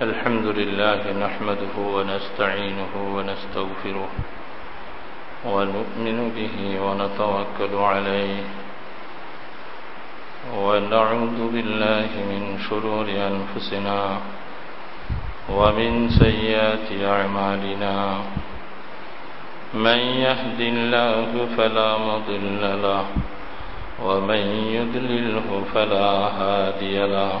الحمد لله نحمده ونستعينه ونستغفره ونؤمن به ونتوكل عليه ونعوذ بالله من شرور أنفسنا ومن سيئات أعمالنا. من يهد الله فلا مضل له ومن يضلله فلا هادي له.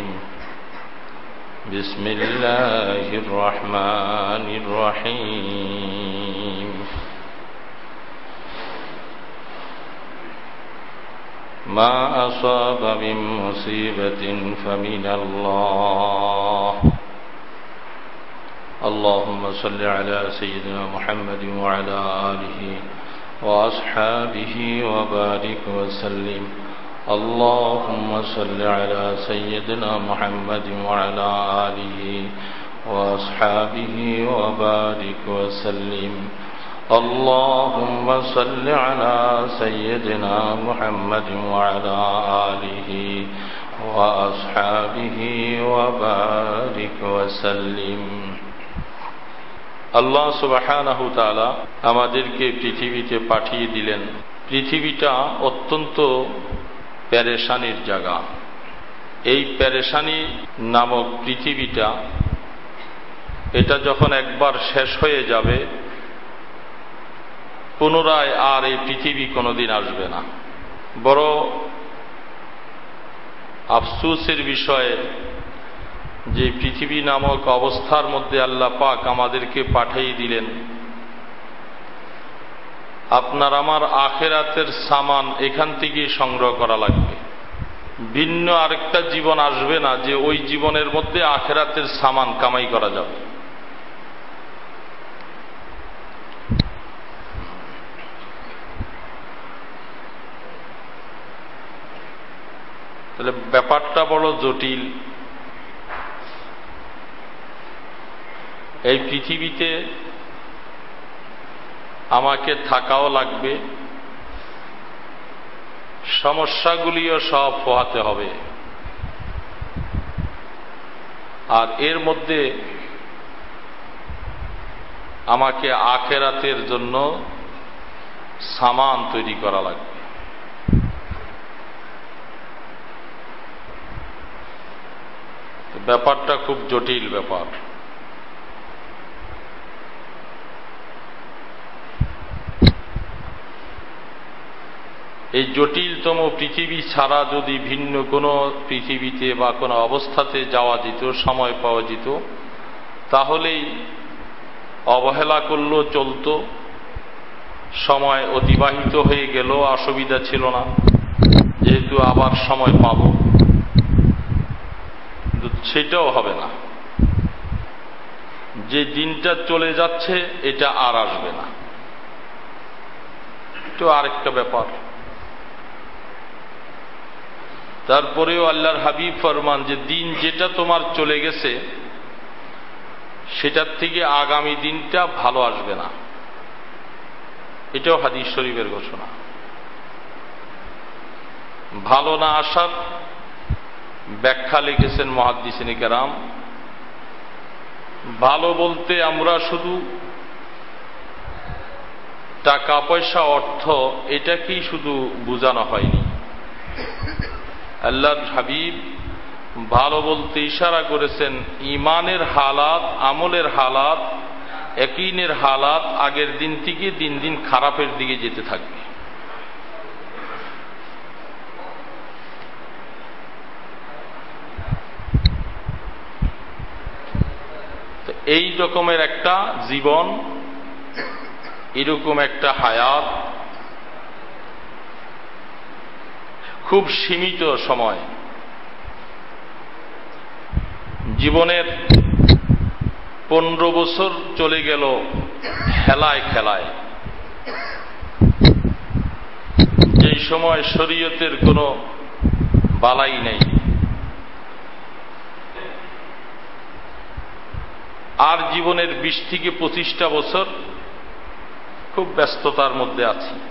بسم الله الرحمن الرحيم. ما أصاب من مصيبة فمن الله. اللهم صل على سيدنا محمد وعلى آله وأصحابه وبارك وسلم. اللهم صل على سيدنا محمد وعلى آله وأصحابه وبارك وسلم اللهم صل على سيدنا محمد وعلى آله وأصحابه وبارك وسلم আল্লাহ সুবাহানাহ তালা আমাদেরকে পৃথিবীতে পাঠিয়ে দিলেন পৃথিবীটা অত্যন্ত প্যারেশানির জায়গা। এই প্যারেশানি নামক পৃথিবীটা, এটা যখন একবার শেষ হয়ে যাবে, পুনরায় আর এই পৃথিবী কোনোদিন আসবে না। বড় আফসুসের বিষয়ে, যে পৃথিবী নামক অবস্থার মধ্যে আল্লাহ পাক আমাদেরকে পাঠিয়ে দিলেন আপনার আমার আখেরাতের সামান এখান থেকেই সংগ্রহ করা লাগবে। ভিন্ন আরেকটা জীবন আসবে না যে ওই জীবনের মধ্যে আখেরাতের সামান কামাই করা যাবে। তাহলে ব্যাপারটা বড় জটিল। এই পৃথিবীতে আমাকে থাকাও লাগবে। সমস্যাগুলিও সব পোহাতে হবে। আর এর মধ্যে আমাকে আখেরাতের জন্য সামান তৈরি করা লাগবে। ব্যাপারটা খুব জটিল ব্যাপার। এই জটিলতম পৃথিবী ছাড়া যদি ভিন্ন কোনো পৃথিবীতে বা কোনো অবস্থাতে যাওয়া যেত, সময় পাওয়া যেত, তাহলেই অবহেলা করলেও চলত, সময় অতিবাহিত হয়ে গেল, অসুবিধা ছিল না, যেহেতু আবার সময় পাব। সেটাও হবে না। যে দিনটা চলে যাচ্ছে, এটা আর আসবে না। তো আরেকটা ব্যাপার। তারপরেও আল্লাহর হাবিব ফরমান যে দিন যেটা তোমার চলে গেছে, সেটার থেকে আগামী দিনটা ভালো আসবে না। এটাও হাদিস শরীফের ঘোষণা। ভালো না আসার ব্যাখ্যা লিখেছেন মহাদিসিনী কেরাম। ভালো বলতে আমরা শুধু টাকা, পয়সা, অর্থ, এটাকেই শুধু বোঝানো হয়নি। আল্লাহর হাবিব ভালো বলতে ইশারা করেছেন, ইমানের হালাত, আমলের হালাত, একইনের হালাত আগের দিন থেকে দিন দিন খারাপের দিকে যেতে থাকবে। এই রকমের একটা জীবন, এরকম একটা হায়াত খুব সীমিত সময়। জীবনের পনেরো বছর চলে গেল খেলায় খেলায়। যেই সময় শরীয়তের কোনো বালাই নেই। আর জীবনের বিশ থেকে পঁচিশটা বছর খুব ব্যস্ততার মধ্যে আছি।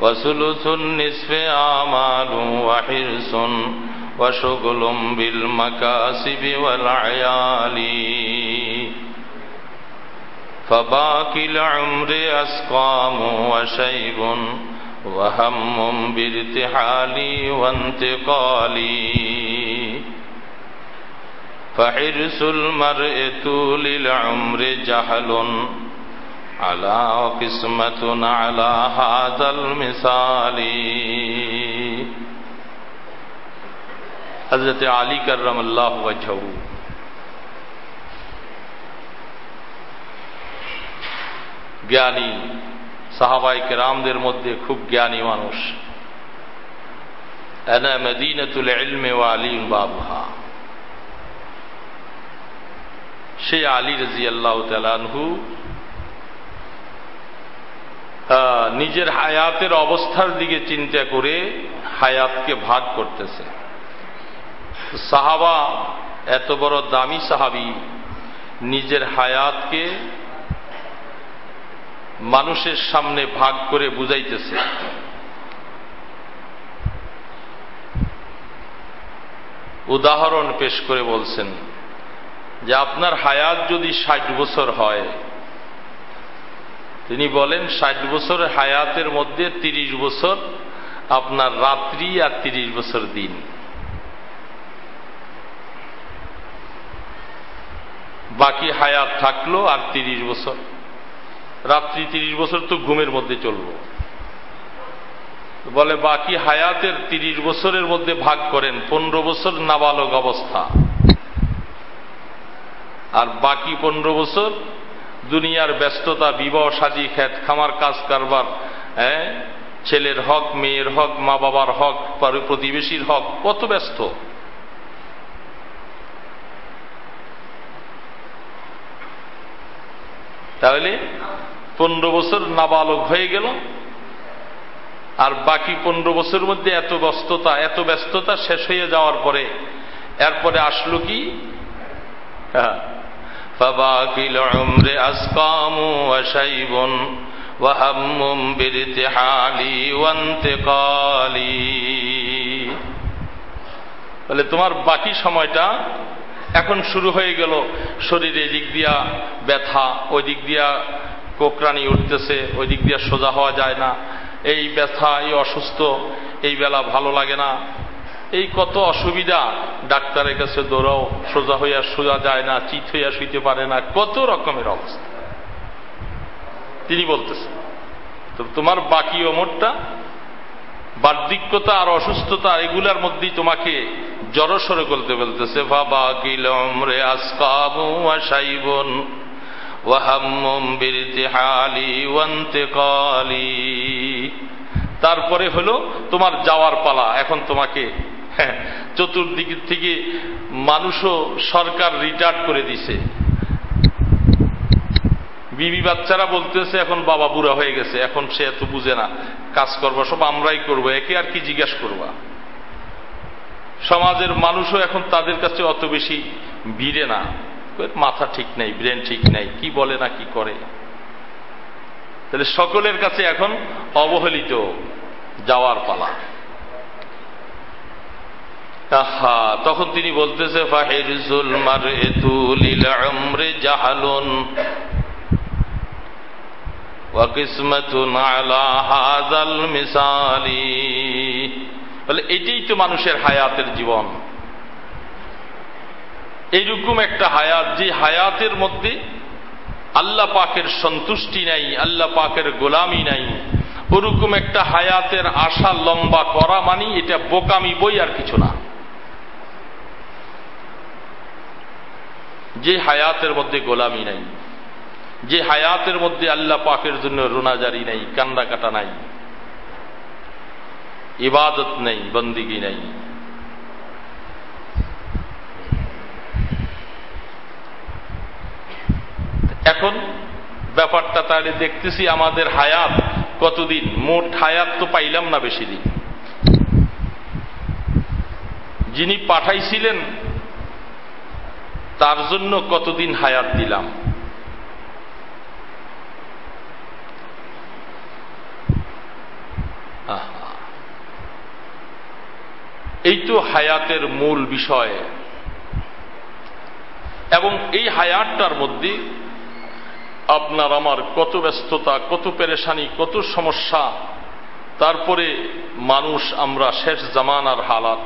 وثلث النصف آمال وحرص وشغل بالمكاسب والعيال. فباقي العمر أسقام وشيب وهم بارتحالي وانتقالي فحرص المرء طول العمر جهل على قسمة على هذا المثال হজরত আলী করম আল্লাহ জ্ঞানী সাহাবাই কেরামদের মধ্যে খুব জ্ঞানী মানুষ এনা মদিনতুল ইলমে ও আলী বাবহা সে আলী রাজি আল্লাহ তালানহু নিজের হায়াতের অবস্থার দিকে চিন্তা করে হায়াতকে ভাগ করতেছে। সাহাবা এত বড় দামি সাহাবি, নিজের হায়াতকে মানুষের সামনে ভাগ করে বুঝাইতেছে। উদাহরণ পেশ করে বলছেন যে, আপনার হায়াত যদি ষাট বছর হয় তিনি বলেন, ষাট বছর হায়াতের মধ্যে তিরিশ বছর আপনার রাত্রি আর তিরিশ বছর দিন। বাকি হায়াত থাকল আর তিরিশ বছর। রাত্রি তিরিশ বছর তো ঘুমের মধ্যে চলল বলে, বাকি হায়াতের তিরিশ বছরের মধ্যে ভাগ করেন, পনেরো বছর নাবালক অবস্থা। আর বাকি পনেরো বছর দুনিয়ার ব্যস্ততা, বিবাহ, সাজি, খ্যাত, খামার, কাজ, কারবার হ্যাঁ? ছেলের হক, মেয়ের হক মা বাবার হক প্রতিবেশীর হক, কত ব্যস্ত। তাহলে পনেরো বছর নাবালক হয়ে গেল, আর বাকি পনেরো বছরের মধ্যে এত ব্যস্ততা এত ব্যস্ততা শেষ হয়ে যাওয়ার পরে, এরপরে আসলো কি? فباقي العمر أسقام وشيب وهم بارتحالي وانتقالي বলে তোমার বাকি সময়টা এখন শুরু হয়ে গেল শরীরে দিক দিয়া ব্যথা ওই দিক দিয়া কোকরানি উঠতেছে ওই দিক দিয়া সোজা হওয়া যায় না এই ব্যথা এই অসুস্থ এই বেলা ভালো লাগে না এই কত অসুবিধা? ডাক্তারের কাছে দৌড়াও, সোজা হইয়া সোজা যায় না, চিত হইয়া শুইতে পারে না, কত রকমের অবস্থা। তিনি বলতেছেন, তো তোমার বাকি অমরটা? বার্ধক্যতা আর অসুস্থতা এগুলার মধ্যেই তোমাকে জড়সড় করতে বলতেছে, বাবা কিলম রে আসকাবু আসাইবন ওয়াহাম্মুম বিরতিহালি ওয়ান্তেকালি তারপরে হলো তোমার যাওয়ার পালা, এখন তোমাকে চতুর্দিক থেকে মানুষও সরকার রিটার্ড করে দিছে। বিবি বাচ্চারা বলতেছে, এখন বাবা বুড়া হয়ে গেছে, এখন সে এত বুঝে না, কাজ করব, সব আমরাই করব, একে আর কি জিজ্ঞাস করবা? সমাজের মানুষও এখন তাদের কাছে অত বেশি ভিড়ে না। মাথা ঠিক নেই ব্রেন ঠিক নেই, কি বলে না কি করে? তাহলে সকলের কাছে এখন অবহেলিত যাওয়ার পালা। তখন তিনি বলতেছে ফাহিরুল মার আমরে জাহালুন এটাই তো মানুষের হায়াতের জীবন। এইরকম একটা হায়াত, যে হায়াতের মধ্যে আল্লাহ পাকের সন্তুষ্টি নাই, আল্লাহ পাকের গোলামি নাই, ওরকম একটা হায়াতের আশা লম্বা করা মানি এটা বোকামি বই আর কিছু না। যে হায়াতের মধ্যে গোলামি নাই, যে হায়াতের মধ্যে আল্লাহ পাকের জন্য রোনাজারি নাই কান্না কাটা নাই, ইবাদত নেই, বন্দিগি নেই। এখন ব্যাপারটা তাহলে দেখতেছি আমাদের হায়াত কতদিন? মোট হায়াত তো পাইলাম না বেশি দিন। যিনি পাঠাইছিলেন তার জন্য কতদিন হায়াত দিলাম? এই তো হায়াতের মূল বিষয়। এবং এই হায়াতটার মধ্যে আপনার আমার কত ব্যস্ততা, কত পেরেশানি, কত সমস্যা, তারপরে মানুষ আমরা শেষ জামানার হালাত।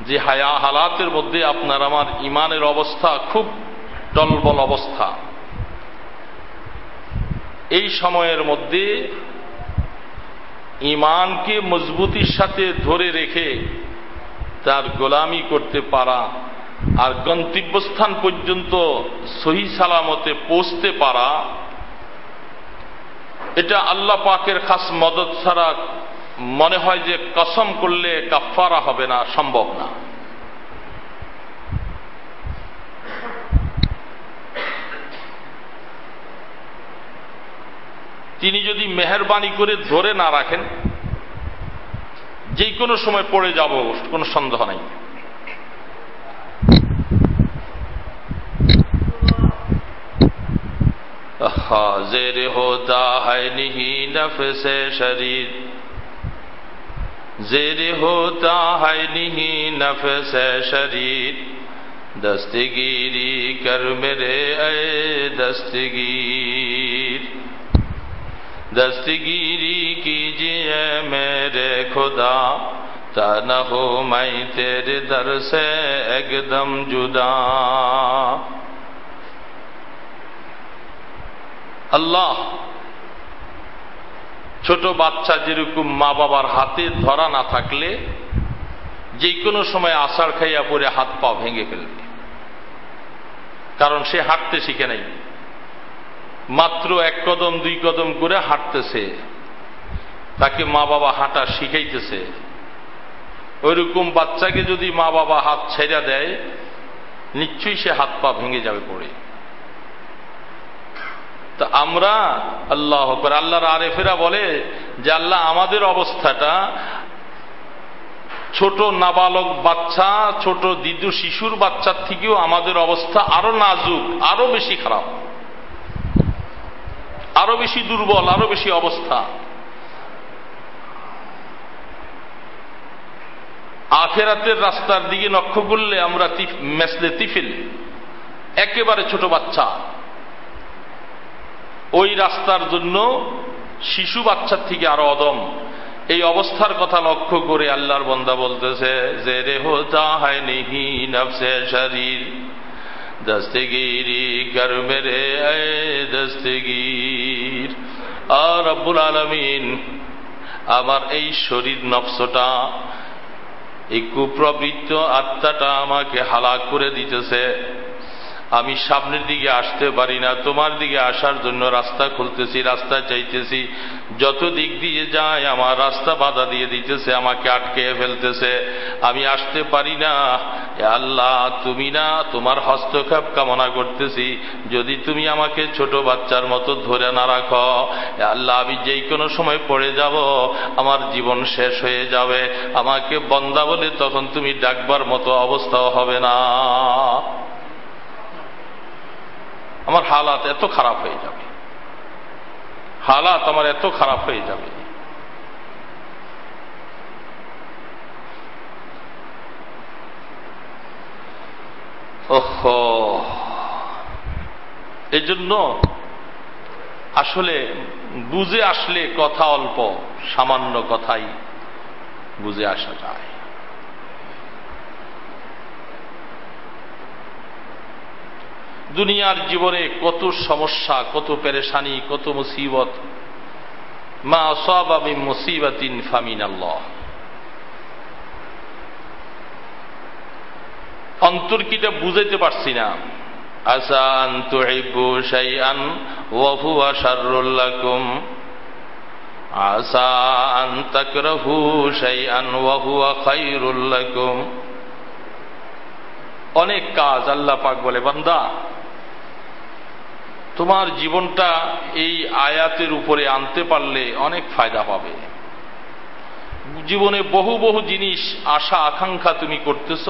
যে হায়া হালাতের মধ্যে আপনার আমার ইমানের অবস্থা খুব টলবল অবস্থা। এই সময়ের মধ্যে ইমানকে মজবুতির সাথে ধরে রেখে তার গোলামি করতে পারা আর গন্তব্যস্থান পর্যন্ত সহি সালামতে পৌঁছতে পারা, এটা আল্লাহ পাকের খাস মদত ছাড়া মনে হয় যে কসম করলে কাফারা হবে না, সম্ভব না। তিনি যদি মেহরবানি করে ধরে না রাখেন, যে কোনো সময় পড়ে যাব, কোনো সন্দেহ নাই। হাজের হোতা হয় নিহি নফে শরীর। زیر ہوتا ہے نہیں نفس شریر۔ دستگیری کر میرے اے دستگیر۔ دستگیری کیجیے میرے خدا۔ تا نہ ہو میں تیرے در سے ایک دم جدا۔ اللہ ছোট বাচ্চা যেরকম মা বাবার হাতে ধরা না থাকলে যে কোনো সময় আষাঢ় খাইয়া পরে হাত পা ভেঙে ফেলবে। কারণ সে হাঁটতে শিখে নাই। মাত্র এক কদম, দুই কদম করে হাঁটতেছে। তাকে মা বাবা হাঁটা শিখাইতেছে। ওইরকম বাচ্চাকে যদি মা বাবা হাত ছেড়া দেয়, নিশ্চয়ই সে হাত পা ভেঙে যাবে পড়ে। তা আমরা আল্লাহ আল্লাহর আরেফেরা বলে যে আল্লাহ আমাদের অবস্থাটা ছোট নাবালক বাচ্চা, ছোট দিদু শিশুর বাচ্চার থেকেও আমাদের অবস্থা আরও নাজুক, আরও বেশি খারাপ, আরও বেশি দুর্বল, আরও বেশি অবস্থা। আখেরাতের রাস্তার দিকে লক্ষ্য করলে আমরা মেসলে তিফিল, একেবারে ছোট বাচ্চা। ওই রাস্তার জন্য শিশু বাচ্চার থেকে আরও অদম। এই অবস্থার কথা লক্ষ্য করে আল্লাহর বন্দা বলতেছে, যে রে হোতা হয় নিহি নফসে শরীর, দস্তগিরি কর মেরে দস্তগির। আর আব্বুল আলমিন, আমার এই শরীর নফসটা, এই কুপ্রবৃত্ত আত্মাটা আমাকে হালাক করে দিতেছে। আমি সামনের দিকে আসতে পারি না। তোমার দিকে আসার জন্য রাস্তা খুলতেছি রাস্তা চাইতেছি যত দিক দিয়ে যায়, আমার রাস্তা বাধা দিয়ে দিতেছে, আমাকে আটকে ফেলতেছে। আমি আসতে পারি না। আল্লাহ, তুমি না তোমার হস্তক্ষেপ কামনা করতেছি। যদি তুমি আমাকে ছোট বাচ্চার মতো ধরে না রাখো আল্লাহ, আমি যেই কোনো সময় পড়ে যাব, আমার জীবন শেষ হয়ে যাবে। আমাকে বন্দা বলে তখন তুমি ডাকবার মতো অবস্থাও হবে না। আমার হালাত এত খারাপ হয়ে যাবে। হালাত আমার এত খারাপ হয়ে যাবে। ওহ। এই জন্য আসলে বুঝে আসলে কথা অল্প, সামান্য কথাই বুঝে আসা যায়। দুনিয়ার জীবনে কত সমস্যা, কত পেরেশানি, কত মুসিবত। মা সব আমি মুসিবাতিন ফামিন আল্লাহ অন্তর্কিটা বুঝাইতে পারছি না। আসান তুহিব্বু শাইআন ওয়া হুয়া শাররুল লাকুম। আসান তাকরাহু শাইআন ওয়া হুয়া খায়রুল লাকুম। অনেক কাজ আল্লাহ পাক বলে, বান্দা। তোমার জীবনটা এই আয়াতের উপরে আনতে পারলে অনেক ফায়দা পাবে। জীবনে বহু বহু জিনিস, আশা, আকাঙ্ক্ষা তুমি করতেছ।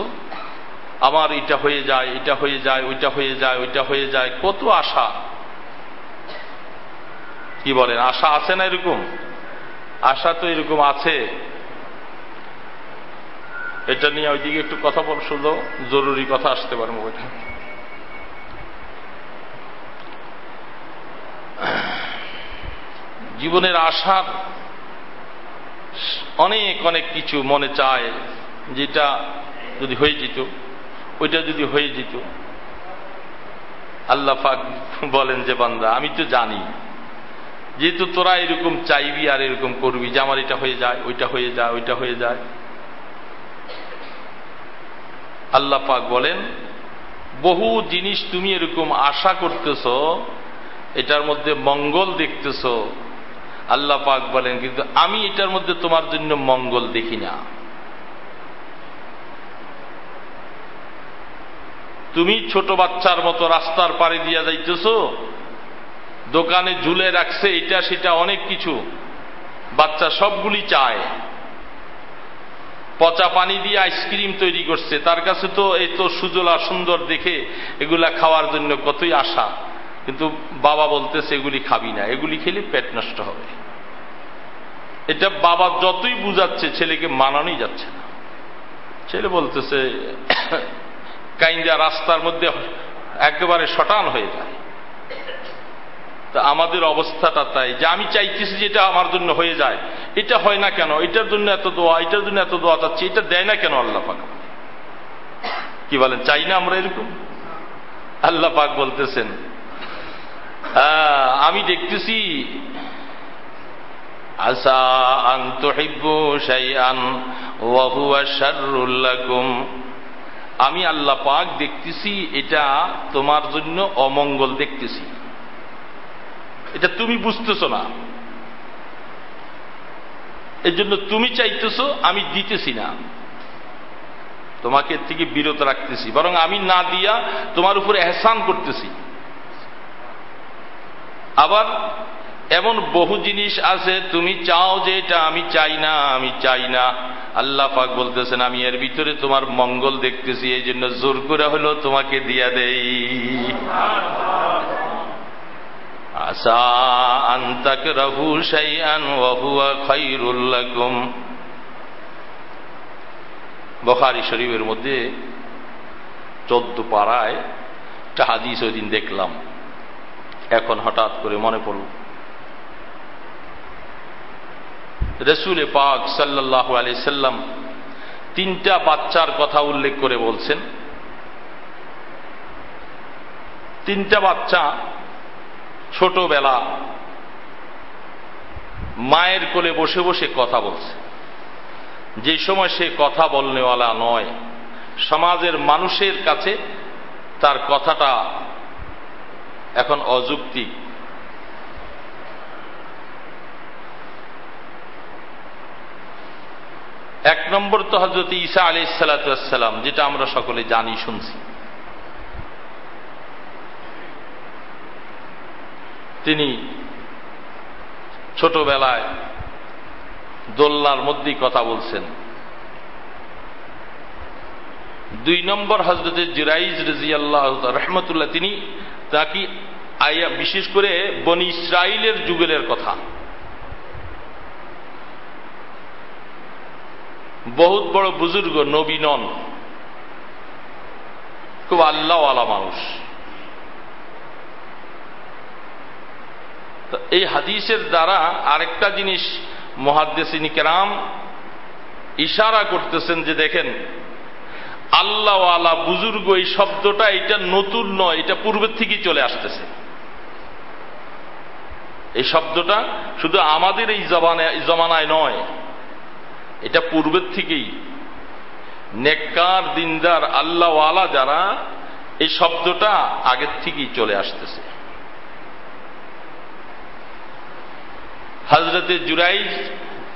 আমার এটা হয়ে যায়, এটা হয়ে যায়, ওইটা হয়ে যায়, ওইটা হয়ে যায়। কত আশা। কি বলেন, আশা আছে না এরকম? আশা তো এরকম আছে। এটা নিয়ে ওইদিকে একটু কথা বল শুধু জরুরি কথা আসতে পারব মোবাইল জীবনের আশার অনেক অনেক কিছু মনে চায়, যেটা যদি হয়ে যেত, ওইটা যদি হয়ে যেত। আল্লাহ পাক বলেন যে, বান্দা, আমি তো জানি, যেহেতু তোরা এরকম চাইবি আর এরকম করবি, যে আমার এটা হয়ে যায়, ওইটা হয়ে যায়, ওইটা হয়ে যায়। আল্লাহ পাক বলেন, বহু জিনিস তুমি এরকম আশা করতেছ এটার মধ্যে মঙ্গল দেখতেছ, আল্লাহ পাক বলেন, কিন্তু আমি এটার মধ্যে তোমার জন্য মঙ্গল দেখি না। তুমি ছোট বাচ্চার মতো রাস্তার পাড়ে দিয়া যাইতেছ, দোকানে ঝুলে রাখছে এটা সেটা অনেক কিছু, বাচ্চা সবগুলি চায়। পচা পানি দিয়ে আইসক্রিম তৈরি করছে, তার কাছে তো এই তো সুজলা সুন্দর দেখে এগুলা খাওয়ার জন্য কতই আশা। কিন্তু বাবা বলতেছে এগুলি খাবি না, এগুলি খেলে পেট নষ্ট হবে। এটা বাবা যতই বুঝাচ্ছে, ছেলেকে মানানোই যাচ্ছে না। ছেলে বলতেছে, কাইন্দা রাস্তার মধ্যে একেবারে শটান হয়ে যায়। তা আমাদের অবস্থাটা তাই যে আমি চাইতেছি যে এটা আমার জন্য হয়ে যায়। এটা হয় না কেন? এটার জন্য এত দোয়া, এটার জন্য এত দোয়া চাচ্ছি, এটা দেয় না কেন আল্লাহ পাক? কি বলেন, চাই না আমরা এরকম? আল্লাহ পাক বলতেছেন আমি দেখতেছি। আসা আন তুহিব্বু শাইআন ওয়া আমি আল্লাহ পাক দেখতেছি, এটা তোমার জন্য অমঙ্গল দেখতেছি। এটা তুমি বুঝতেছ না। এর জন্য তুমি চাইতেছ, আমি দিতেছি না। তোমাকে থেকে বিরত রাখতেছি। বরং আমি না দিয়া তোমার উপরে এহসান করতেছি। আবার এমন বহু জিনিস আছে, তুমি চাও যে এটা আমি চাই না, আমি চাই না। আল্লাহ পাক বলতেছেন, আমি এর ভিতরে তোমার মঙ্গল দেখতেছি এই জন্য জোর করে হলো তোমাকে দিয়া দেই। আসা আন্তাক রাহু সাইয়ান ওয়াহুয়া খাইরুল্লাকুম বখারি শরীফের মধ্যে চোদ্দ পাড়ায় একটা হাদিস ওই দিন দেখলাম। এখন হঠাৎ করে মনে পড়ল। রসুল পাক সাল্লাহ আলি সাল্লাম তিনটা বাচ্চার কথা উল্লেখ করে বলছেন। তিনটা বাচ্চা ছোটবেলা মায়ের কোলে বসে বসে কথা বলছে। যে সময় সে কথা বলনেওয়ালা নয়, সমাজের মানুষের কাছে তার কথাটা এখন অযৌক্তিক এক নম্বর তো হজরত ঈসা আলি সালাতাম যেটা আমরা সকলে জানি, শুনছি। তিনি ছোটবেলায় দোল্লার মধ্যেই কথা বলছেন। দুই নম্বর হজরত জিরাইজ রাজি আল্লাহ রহমতুল্লাহ, তিনি তাকে আয়া বিশেষ করে বনি ইসরায়েলের যুগলের কথা। বহুত বড় বুজুর্গ নবী নন। খুব আল্লাহওয়ালা মানুষ। এই হাদিসের দ্বারা আরেকটা জিনিস মহাদ্দেসিনী কেরাম ইশারা করতেছেন যে দেখেন আল্লাহ আলা বুজুর্গ এই শব্দটা এটা নতুন নয়, এটা পূর্বের থেকেই চলে আসতেছে। এই শব্দটা শুধু আমাদের এই জমানায় নয়, এটা পূর্বের থেকেই। নেককার, দিনদার, আল্লাহওয়ালা যারা, এই শব্দটা আগের থেকেই চলে আসতেছে। হজরতে জুরাইজ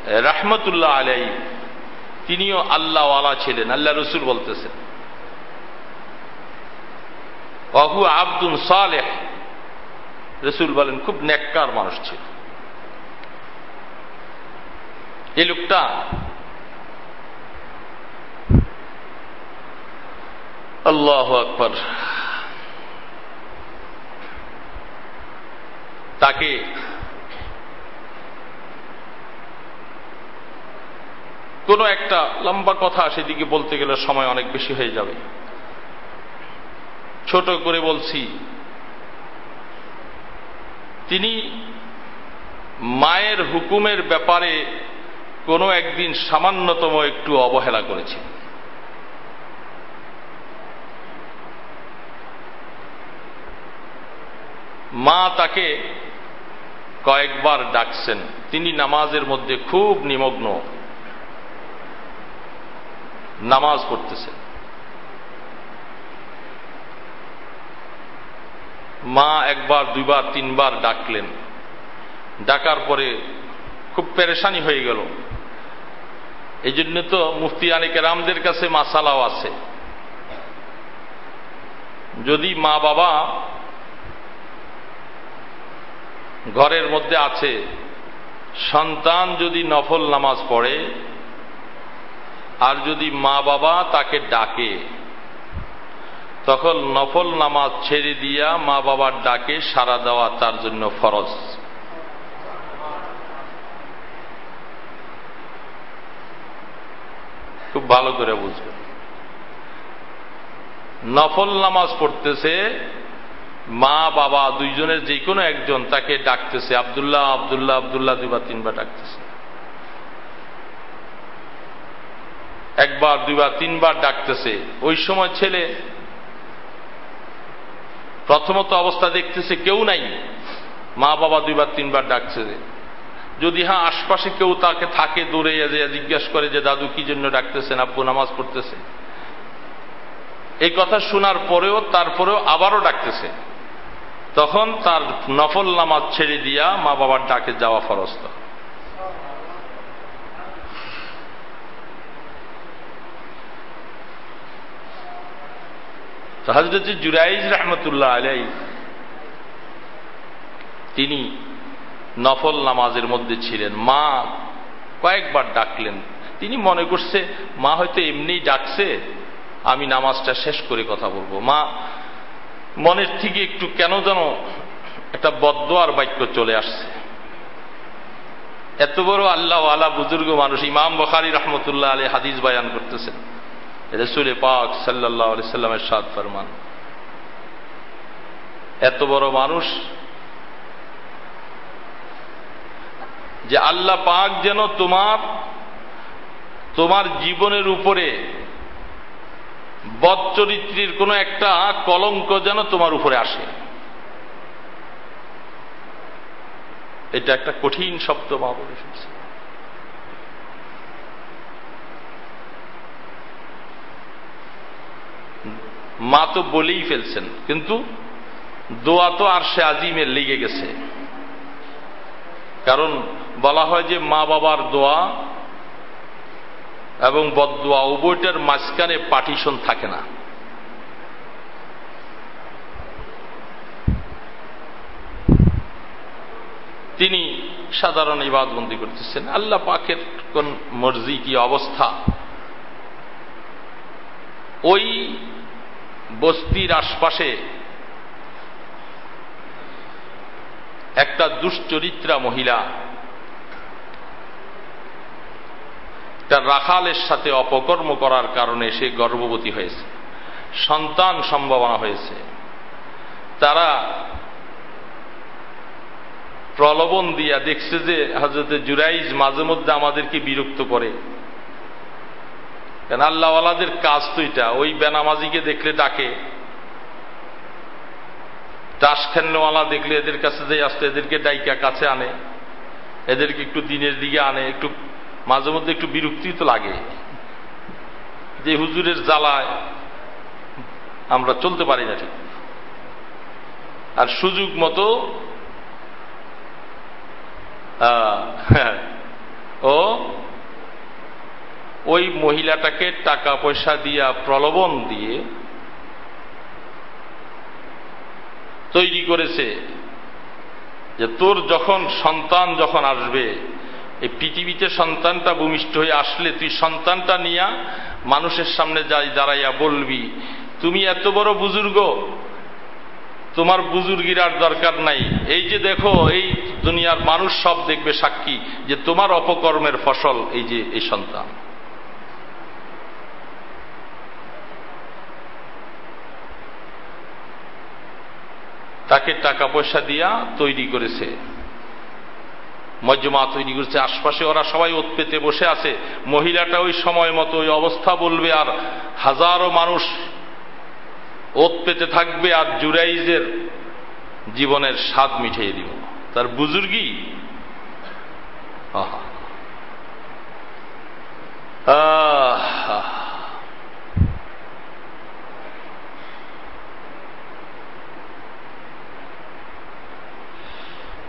রাহমতুল্লাহ আলাই তিনিও আল্লাহওয়ালা ছিলেন, আল্লাহ রসুল বলতেছেন। অহু আব্দুল সালেহ। রসুল বলেন, খুব নেককার মানুষ ছিল। এই লোকটা আল্লাহ আকবর। তাকে কোনো একটা লম্বা কথা সেদিকে বলতে গেলে সময় অনেক বেশি হয়ে যাবে। ছোট করে বলছি, তিনি মায়ের হুকুমের ব্যাপারে কোনো একদিন সামান্যতম একটু অবহেলা করেছেন। মা তাকে কয়েকবার ডাকছেন। তিনি নামাজের মধ্যে খুব নিমগ্ন। নামাজ পড়তেছেন মা একবার, দুইবার, তিনবার ডাকলেন। ডাকার পরে খুব পেরেশানি হয়ে গেল। এই জন্য তো মুফতি আনিকে রামদের কাছে মাসালাও আছে। যদি মা বাবা ঘরের মধ্যে আছে, সন্তান যদি নফল নামাজ পড়ে আর যদি মা বাবা তাকে ডাকে, তখন নফল নামাজ ছেড়ে দিয়া মা বাবার ডাকে সারা দেওয়া তার জন্য ফরজ। খুব ভালো করে বুঝবেন। নফল নামাজ পড়তেছে, মা বাবা দুইজনের যে কোনো একজন তাকে ডাকতেছে, আবদুল্লাহ আবদুল্লাহ আবদুল্লাহ দুইবার তিনবার ডাকতেছে। একবার, দুইবার, তিনবার ডাকতেছে। ওই সময় ছেলে প্রথমত অবস্থা দেখতেছে কেউ নাই। মা বাবা দুইবার, তিনবার ডাকছে। যদি হ্যাঁ আশপাশে কেউ তাকে থাকে দূরে জিজ্ঞাসা করে যে, দাদু, কি জন্য ডাকতেছেন? আব্বু নামাজ পড়তেছে? এই কথা শোনার পরেও, তারপরেও আবারও ডাকতেছে। তখন তার নফল নামাজ ছেড়ে দিয়া মা বাবার ডাকে যাওয়া ফরস্ত হজরত জুরাইজ রহমতুল্লাহ আলাই তিনি নফল নামাজের মধ্যে ছিলেন। মা কয়েকবার ডাকলেন। তিনি মনে করছে, মা হয়তো এমনি ডাকছে, আমি নামাজটা শেষ করে কথা বলব। মা মনের থেকে একটু কেন যেন একটা বদোয়ার বাক্য চলে আসছে। এত বড় আল্লাহ আলা বুজুর্গ মানুষ, ইমাম বখারি রহমতুল্লাহ আলী হাদিস বায়ান করতেছেন। রসুলে পাক সাল্লাহ সাল্লামের সাদ ফরমান। এত বড় মানুষ যে আল্লাহ পাক যেন তোমার তোমার জীবনের উপরে বদচরিত্রের কোনো একটা কলঙ্ক যেন তোমার উপরে আসে। এটা একটা কঠিন শব্দ মা মা তো বলেই ফেলছেন, কিন্তু দোয়া তো আর সে আজিমের লেগে গেছে। কারণ বলা হয় যে মা বাবার দোয়া এবং বদোয়া উভয়টার মাঝখানে পার্টিশন থাকে না। তিনি সাধারণ ইবাদবন্দি করতেছেন। আল্লাহ পাকের কোন মর্জি কি অবস্থা? ওই বস্তির আশপাশে একটা দুশ্চরিত্রা মহিলা তার রাখালের সাথে অপকর্ম করার কারণে সে গর্ভবতী হয়েছে। সন্তান সম্ভাবনা হয়েছে। তারা প্রলোভন দিয়া দেখছে যে হজরত জুরাইজ মাঝে মধ্যে আমাদেরকে বিরক্ত করে। কেন আল্লাহওয়ালাদের কাজ তো এটা, ওই বেনামাজিকে দেখলে ডাকে। তাস খেলনেওয়ালা দেখলে এদের কাছে যে আসতে, এদেরকে ডাইকা কাছে আনে, এদেরকে একটু দিনের দিকে আনে, একটু মাঝে মধ্যে একটু বিরক্তি তো লাগে। যে হুজুরের জ্বালায় আমরা চলতে পারি না ঠিক। আর সুযোগ মতো ও ওই মহিলাটাকে টাকা পয়সা দিয়া প্রলোভন দিয়ে তৈরি করেছে যে তোর যখন সন্তান যখন আসবে, এই পৃথিবীতে সন্তানটা ভূমিষ্ঠ হয়ে আসলে তুই সন্তানটা নিয়া মানুষের সামনে যাই দাঁড়াইয়া বলবি, তুমি এত বড় বুজুর্গ, তোমার বুজুর্গির আর দরকার নাই। এই যে দেখো, এই দুনিয়ার মানুষ সব দেখবে সাক্ষী যে তোমার অপকর্মের ফসল এই যে এই সন্তান। তাকে টাকা পয়সা দিয়া তৈরি করেছে। মজ্জমা তৈরি করেছে। আশপাশে ওরা সবাই উৎপেতে বসে আছে। মহিলাটা ওই সময় মতো ওই অবস্থা বলবে, আর হাজারো মানুষ ওত পেতে থাকবে আর জুরাইজের জীবনের স্বাদ মিঠিয়ে দিব। তার বুজুর্গি? আহা।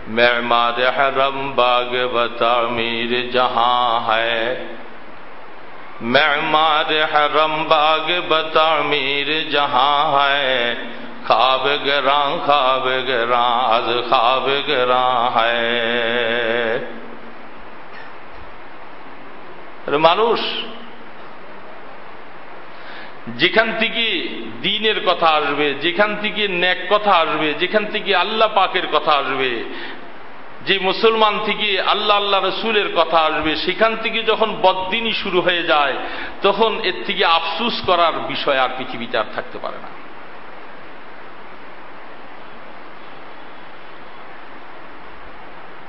معمار حرم باغ و تعمیر جہاں ہے۔ معمار حرم باغ و تعمیر جہاں ہے۔ خواب گراں خواب گراں، از خواب گراں ہے۔ مانوش যেখান থেকে দিনের কথা আসবে, যেখান থেকে ন্যাক কথা আসবে, যেখান থেকে আল্লাহ পাকের কথা আসবে, যে মুসলমান থেকে আল্লাহ আল্লাহ রসুলের কথা আসবে, সেখান থেকে যখন বদিনই শুরু হয়ে যায়, তখন এর থেকে আফসুস করার বিষয় আর পৃথিবীতে আর থাকতে পারে না।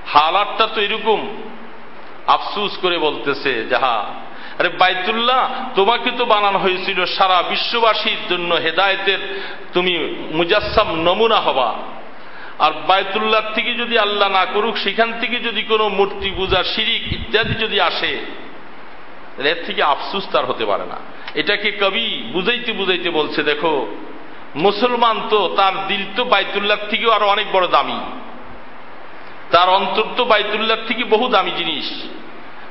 হালাতটা তো এরকম, আফসুস করে বলতেছে যাহা আরে বাইতুল্লাহ, তোমাকে তো বানানো হয়েছিল সারা বিশ্ববাসীর জন্য হেদায়তের তুমি মুজাসসাম নমুনা হবা। আর বায়তুল্লাহ থেকে যদি আল্লাহ না করুক, সেখান থেকে যদি কোনো মূর্তি, পূজা, শিরিক ইত্যাদি যদি আসে এর থেকে আফসুস তার হতে পারে না। এটাকে কবি বুঝাইতে বুঝাইতে বলছে, দেখো, মুসলমান তো, তার দিল তো বাইতুল্লাহ থেকেও আরও অনেক বড় দামি। তার অন্তর তো বাইতুল্লাহ থেকে বহু দামি জিনিস।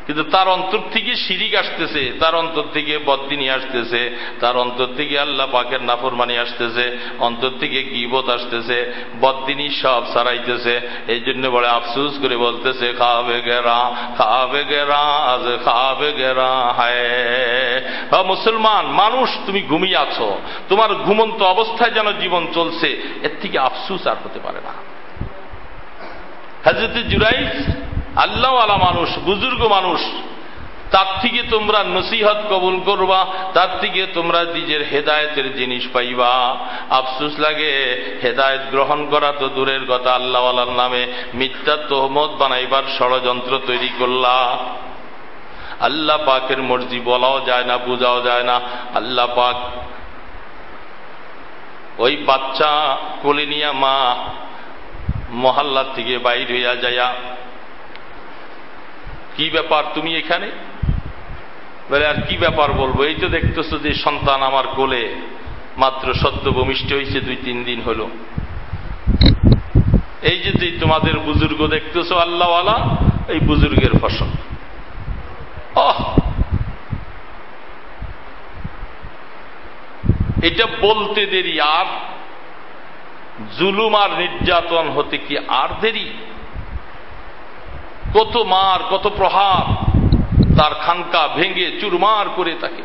কিন্তু তার অন্তর থেকে শিরিক আসতেছে, তার অন্তর থেকে বদিনী আসতেছে, তার অন্তর থেকে আল্লাহ পাকের নাফরমানি আসতেছে, অন্তর থেকে গিবত আসতেছে বদিনী সব সারাইতেছে এই জন্য বলে আফসুস করে বলতেছে, খাবে গেরা খাবে গেরা, আজ খাবে গেরা, হায়। মুসলমান, মানুষ তুমি ঘুমিয়ে আছো, তোমার ঘুমন্ত অবস্থায় যেন জীবন চলছে, এর থেকে আফসুস আর হতে পারে না। হাজরত জুরাইজ আল্লাহ আলা মানুষ, বুজুর্গ মানুষ, তার থেকে তোমরা নসিহত কবুল করবা, তার থেকে তোমরা নিজের হেদায়তের জিনিস পাইবা। আফসুস লাগে, হেদায়ত গ্রহণ করা তো দূরের কথা আল্লাহ আল্লাহর নামে মিথ্যা তোহমত বানাইবার ষড়যন্ত্র তৈরি করলা। আল্লাহ পাকের মর্জি বলাও যায় না, বোঝাও যায় না। আল্লাহ পাক ওই বাচ্চা কোলে নিয়া মা মহাল্লার থেকে বাইর হইয়া যাইয়া কি ব্যাপার তুমি এখানে? বলে, আর কি ব্যাপার বলব? এই তো দেখতেছো যে সন্তান আমার কোলে মাত্র সদ্য ভূমিষ্ঠ হয়েছে, দুই তিন দিন হল। এই যে যে তোমাদের বুজুর্গ দেখতেছো, আল্লাহওয়ালা, এই বুজুর্গের ফসল। এটা বলতে দেরি। আর জুলুম আর নির্যাতন হতে কি আর দেরি? কত মার, কত প্রহার, তার খানকা ভেঙে চুরমার করে তাকে।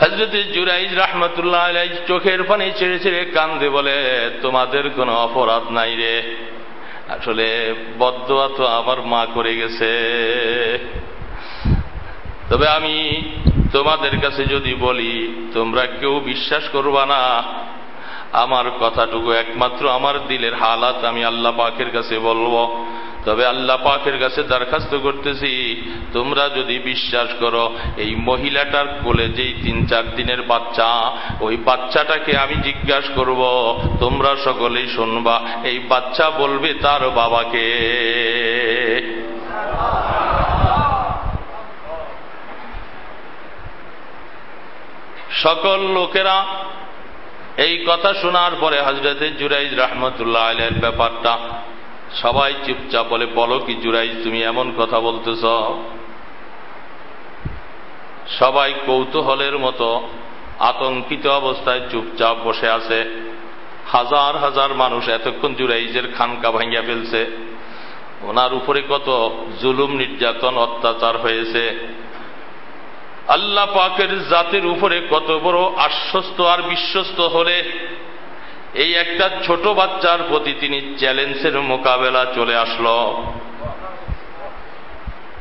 হজরত জুরাইজ রহমতুল্লাহ চোখের পানি ছেড়ে ছেড়ে কান্দে বলে, তোমাদের কোনো অপরাধ নাই রে। আসলে বদোয়া তো আমার মা করে গেছে। তবে আমি তোমাদের কাছে যদি বলি, তোমরা কেউ বিশ্বাস করবা না। আমার কথাটুকু একমাত্র আমার দিলের হালাত আমি আল্লাহ পাকের কাছে বলব। তবে আল্লাহ পাকের কাছে দরখাস্ত করতেছি, তোমরা যদি বিশ্বাস করো, এই মহিলাটার কোলে যেই তিন চার দিনের বাচ্চা, ওই বাচ্চাটাকে আমি জিজ্ঞাসা করব, তোমরা সকলেই শুনবা, এই বাচ্চা বলবে তার বাবাকে। সকল লোকেরা এই কথা শোনার পরে হজরতে জুরাইজ রহমতুল্লাহ আলের ব্যাপারটা সবাই চুপচাপ বলে, বলো কি জুরাইজ, তুমি এমন কথা বলতেছ? সবাই কৌতূহলের মতো আতঙ্কিত অবস্থায় চুপচাপ বসে আছে। হাজার হাজার মানুষ এতক্ষণ জুরাইজের খানকা ভাঙিয়া ফেলছে। ওনার উপরে কত জুলুম নির্যাতন, অত্যাচার হয়েছে। আল্লাহ পাকের জাতির উপরে কত বড় আশ্বস্ত আর বিশ্বস্ত হলে এই একটা ছোট বাচ্চার প্রতি তিনি চ্যালেঞ্জের মোকাবেলা চলে আসল।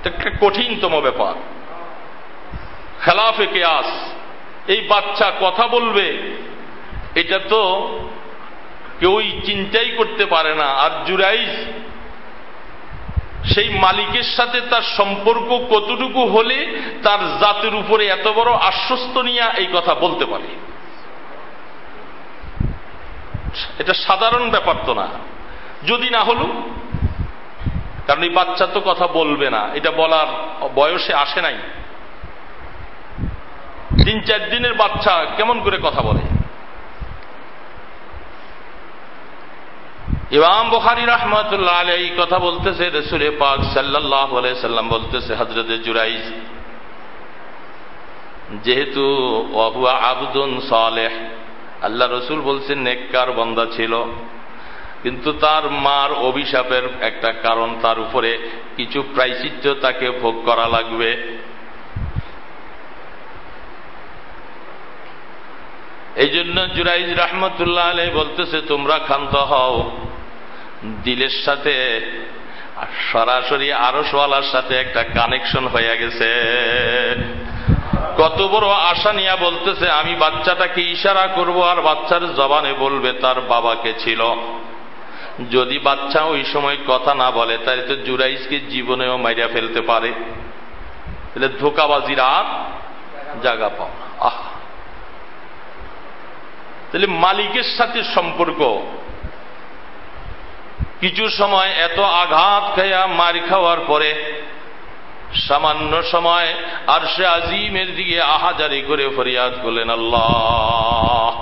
একটা কঠিনতম ব্যাপার। খেলাফে কেয়াস, এই বাচ্চা কথা বলবে, এটা তো কেউই চিন্তাই করতে পারে না। আর জুরাইজ সেই মালিকের সাথে তার সম্পর্ক কতটুকু হলে তার জাতের উপরে এত বড় আশ্বস্ত নিয়ে এই কথা বলতে পারে? এটা সাধারণ ব্যাপার তো না। যদি না হলো, কারণ এই বাচ্চা তো কথা বলবে না, এটা বলার বয়সে আসে নাই। তিন চার দিনের বাচ্চা কেমন করে কথা বলে? ইমাম বখারি রহমতুল্লাহ আলী এই কথা বলতেছে রসুরে পাক সাল্লাহ সাল্লাম বলতেছে হজরত জুরাইজ যেহেতু অহুয়া আবদুন সালেহ, আল্লাহ রসুল বলছেন, নেককার বন্দা ছিল। কিন্তু তার মার অভিশাপের একটা কারণ, তার উপরে কিছু প্রায়চিত্য তাকে ভোগ করা লাগবে। এই জন্য জুরাইজ রহমতুল্লাহ আলাই বলতেছে, তোমরা ক্ষান্ত হও। দিলের সাথে সরাসরি আরসওয়ালার সাথে একটা কানেকশন হয়ে গেছে। কত বড় আশা নিয়া বলতেছে, আমি বাচ্চাটাকে ইশারা করব আর বাচ্চার জবানে বলবে তার বাবাকে ছিল। যদি বাচ্চা ওই সময় কথা না বলে, তাহলে তো জুরাইজকে জীবনেও মাইরা ফেলতে পারে। তাহলে ধোকাবাজির আর জায়গা পাও আহ! তাহলে মালিকের সাথে সম্পর্ক কিছু সময় এত আঘাত খাইয়া মার খাওয়ার পরে সামান্য সময় আর সে আজিমের দিকে আহাজারি করে ফরিয়াদ করলেন, আল্লাহ,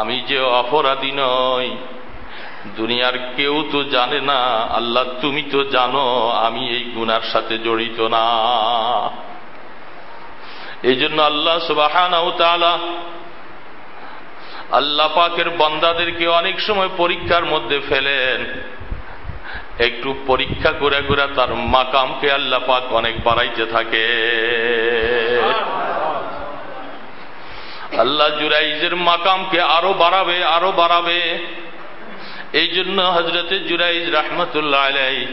আমি যে অপরাধী নই, দুনিয়ার কেউ তো জানে না, আল্লাহ তুমি তো জানো, আমি এই গুনার সাথে জড়িত না। এই জন্য আল্লাহ সুবাহ আল্লাহ পাকের বন্দাদেরকে অনেক সময় পরীক্ষার মধ্যে ফেলেন। একটু পরীক্ষা করে করে তার মাকামকে আল্লাহ পাক অনেক বাড়াইতে থাকে। আল্লাহ জুরাইজের মাকামকে আরও বাড়াবে আরও বাড়াবে। এই জন্য হজরতে জুরাইজ রাহমতুল্লাহ আলাই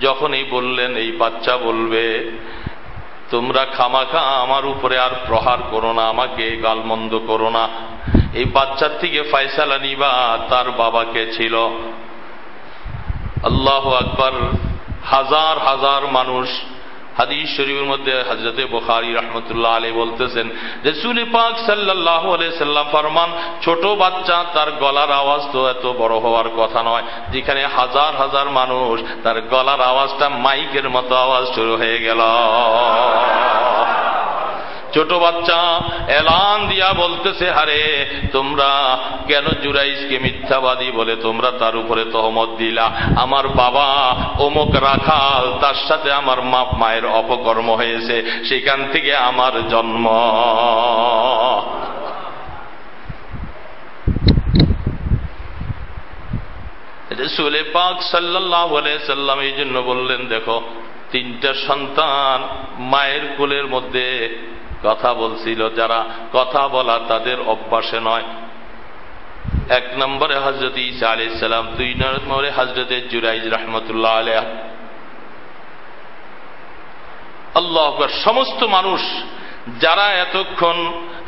যখনই বললেন, এই বাচ্চা বলবে, তোমরা খামাখা আমার উপরে আর প্রহার করো না, আমাকে গালমন্দ করো না। এই বাচ্চার থেকে ফায়সালা নিবা, তার বাবাকে ছিল। আল্লাহ আকবর হাজার হাজার মানুষ হাদিস শরীফের মধ্যে হজরতে বুখারি রহমতুল্লাহ আলী বলতেছেন রসুল পাক সাল্লাহ সাল্লাম ফরমান, ছোট বাচ্চা, তার গলার আওয়াজ তো এত বড় হওয়ার কথা নয়। যেখানে হাজার হাজার মানুষ, তার গলার আওয়াজটা মাইকের মতো আওয়াজ শুরু হয়ে গেল। ছোট বাচ্চা, এলান দিয়া বলতেছে, হারে, তোমরা কেন জুরাইজকে মিথ্যাবাদী বলে তোমরা তার উপরে তহমত দিলা? আমার বাবা অমুক রাখাল, তার সাথে আমার মাপ মায়ের অপকর্ম হয়েছে, সেখান থেকে আমার জন্ম। সুলে পাক সাল্লাহ সাল্লাম এই জন্য বললেন, দেখো, তিনটা সন্তান মায়ের কোলের মধ্যে কথা বলছিল, যারা কথা বলা তাদের অভ্যাসে নয়। এক নম্বরে হজরত ইসা আলি সালাম, দুই নম্বরে হজরত জুরাইজ রহমতুল্লাহ আলিয়া আল্লাহ সমস্ত মানুষ যারা এতক্ষণ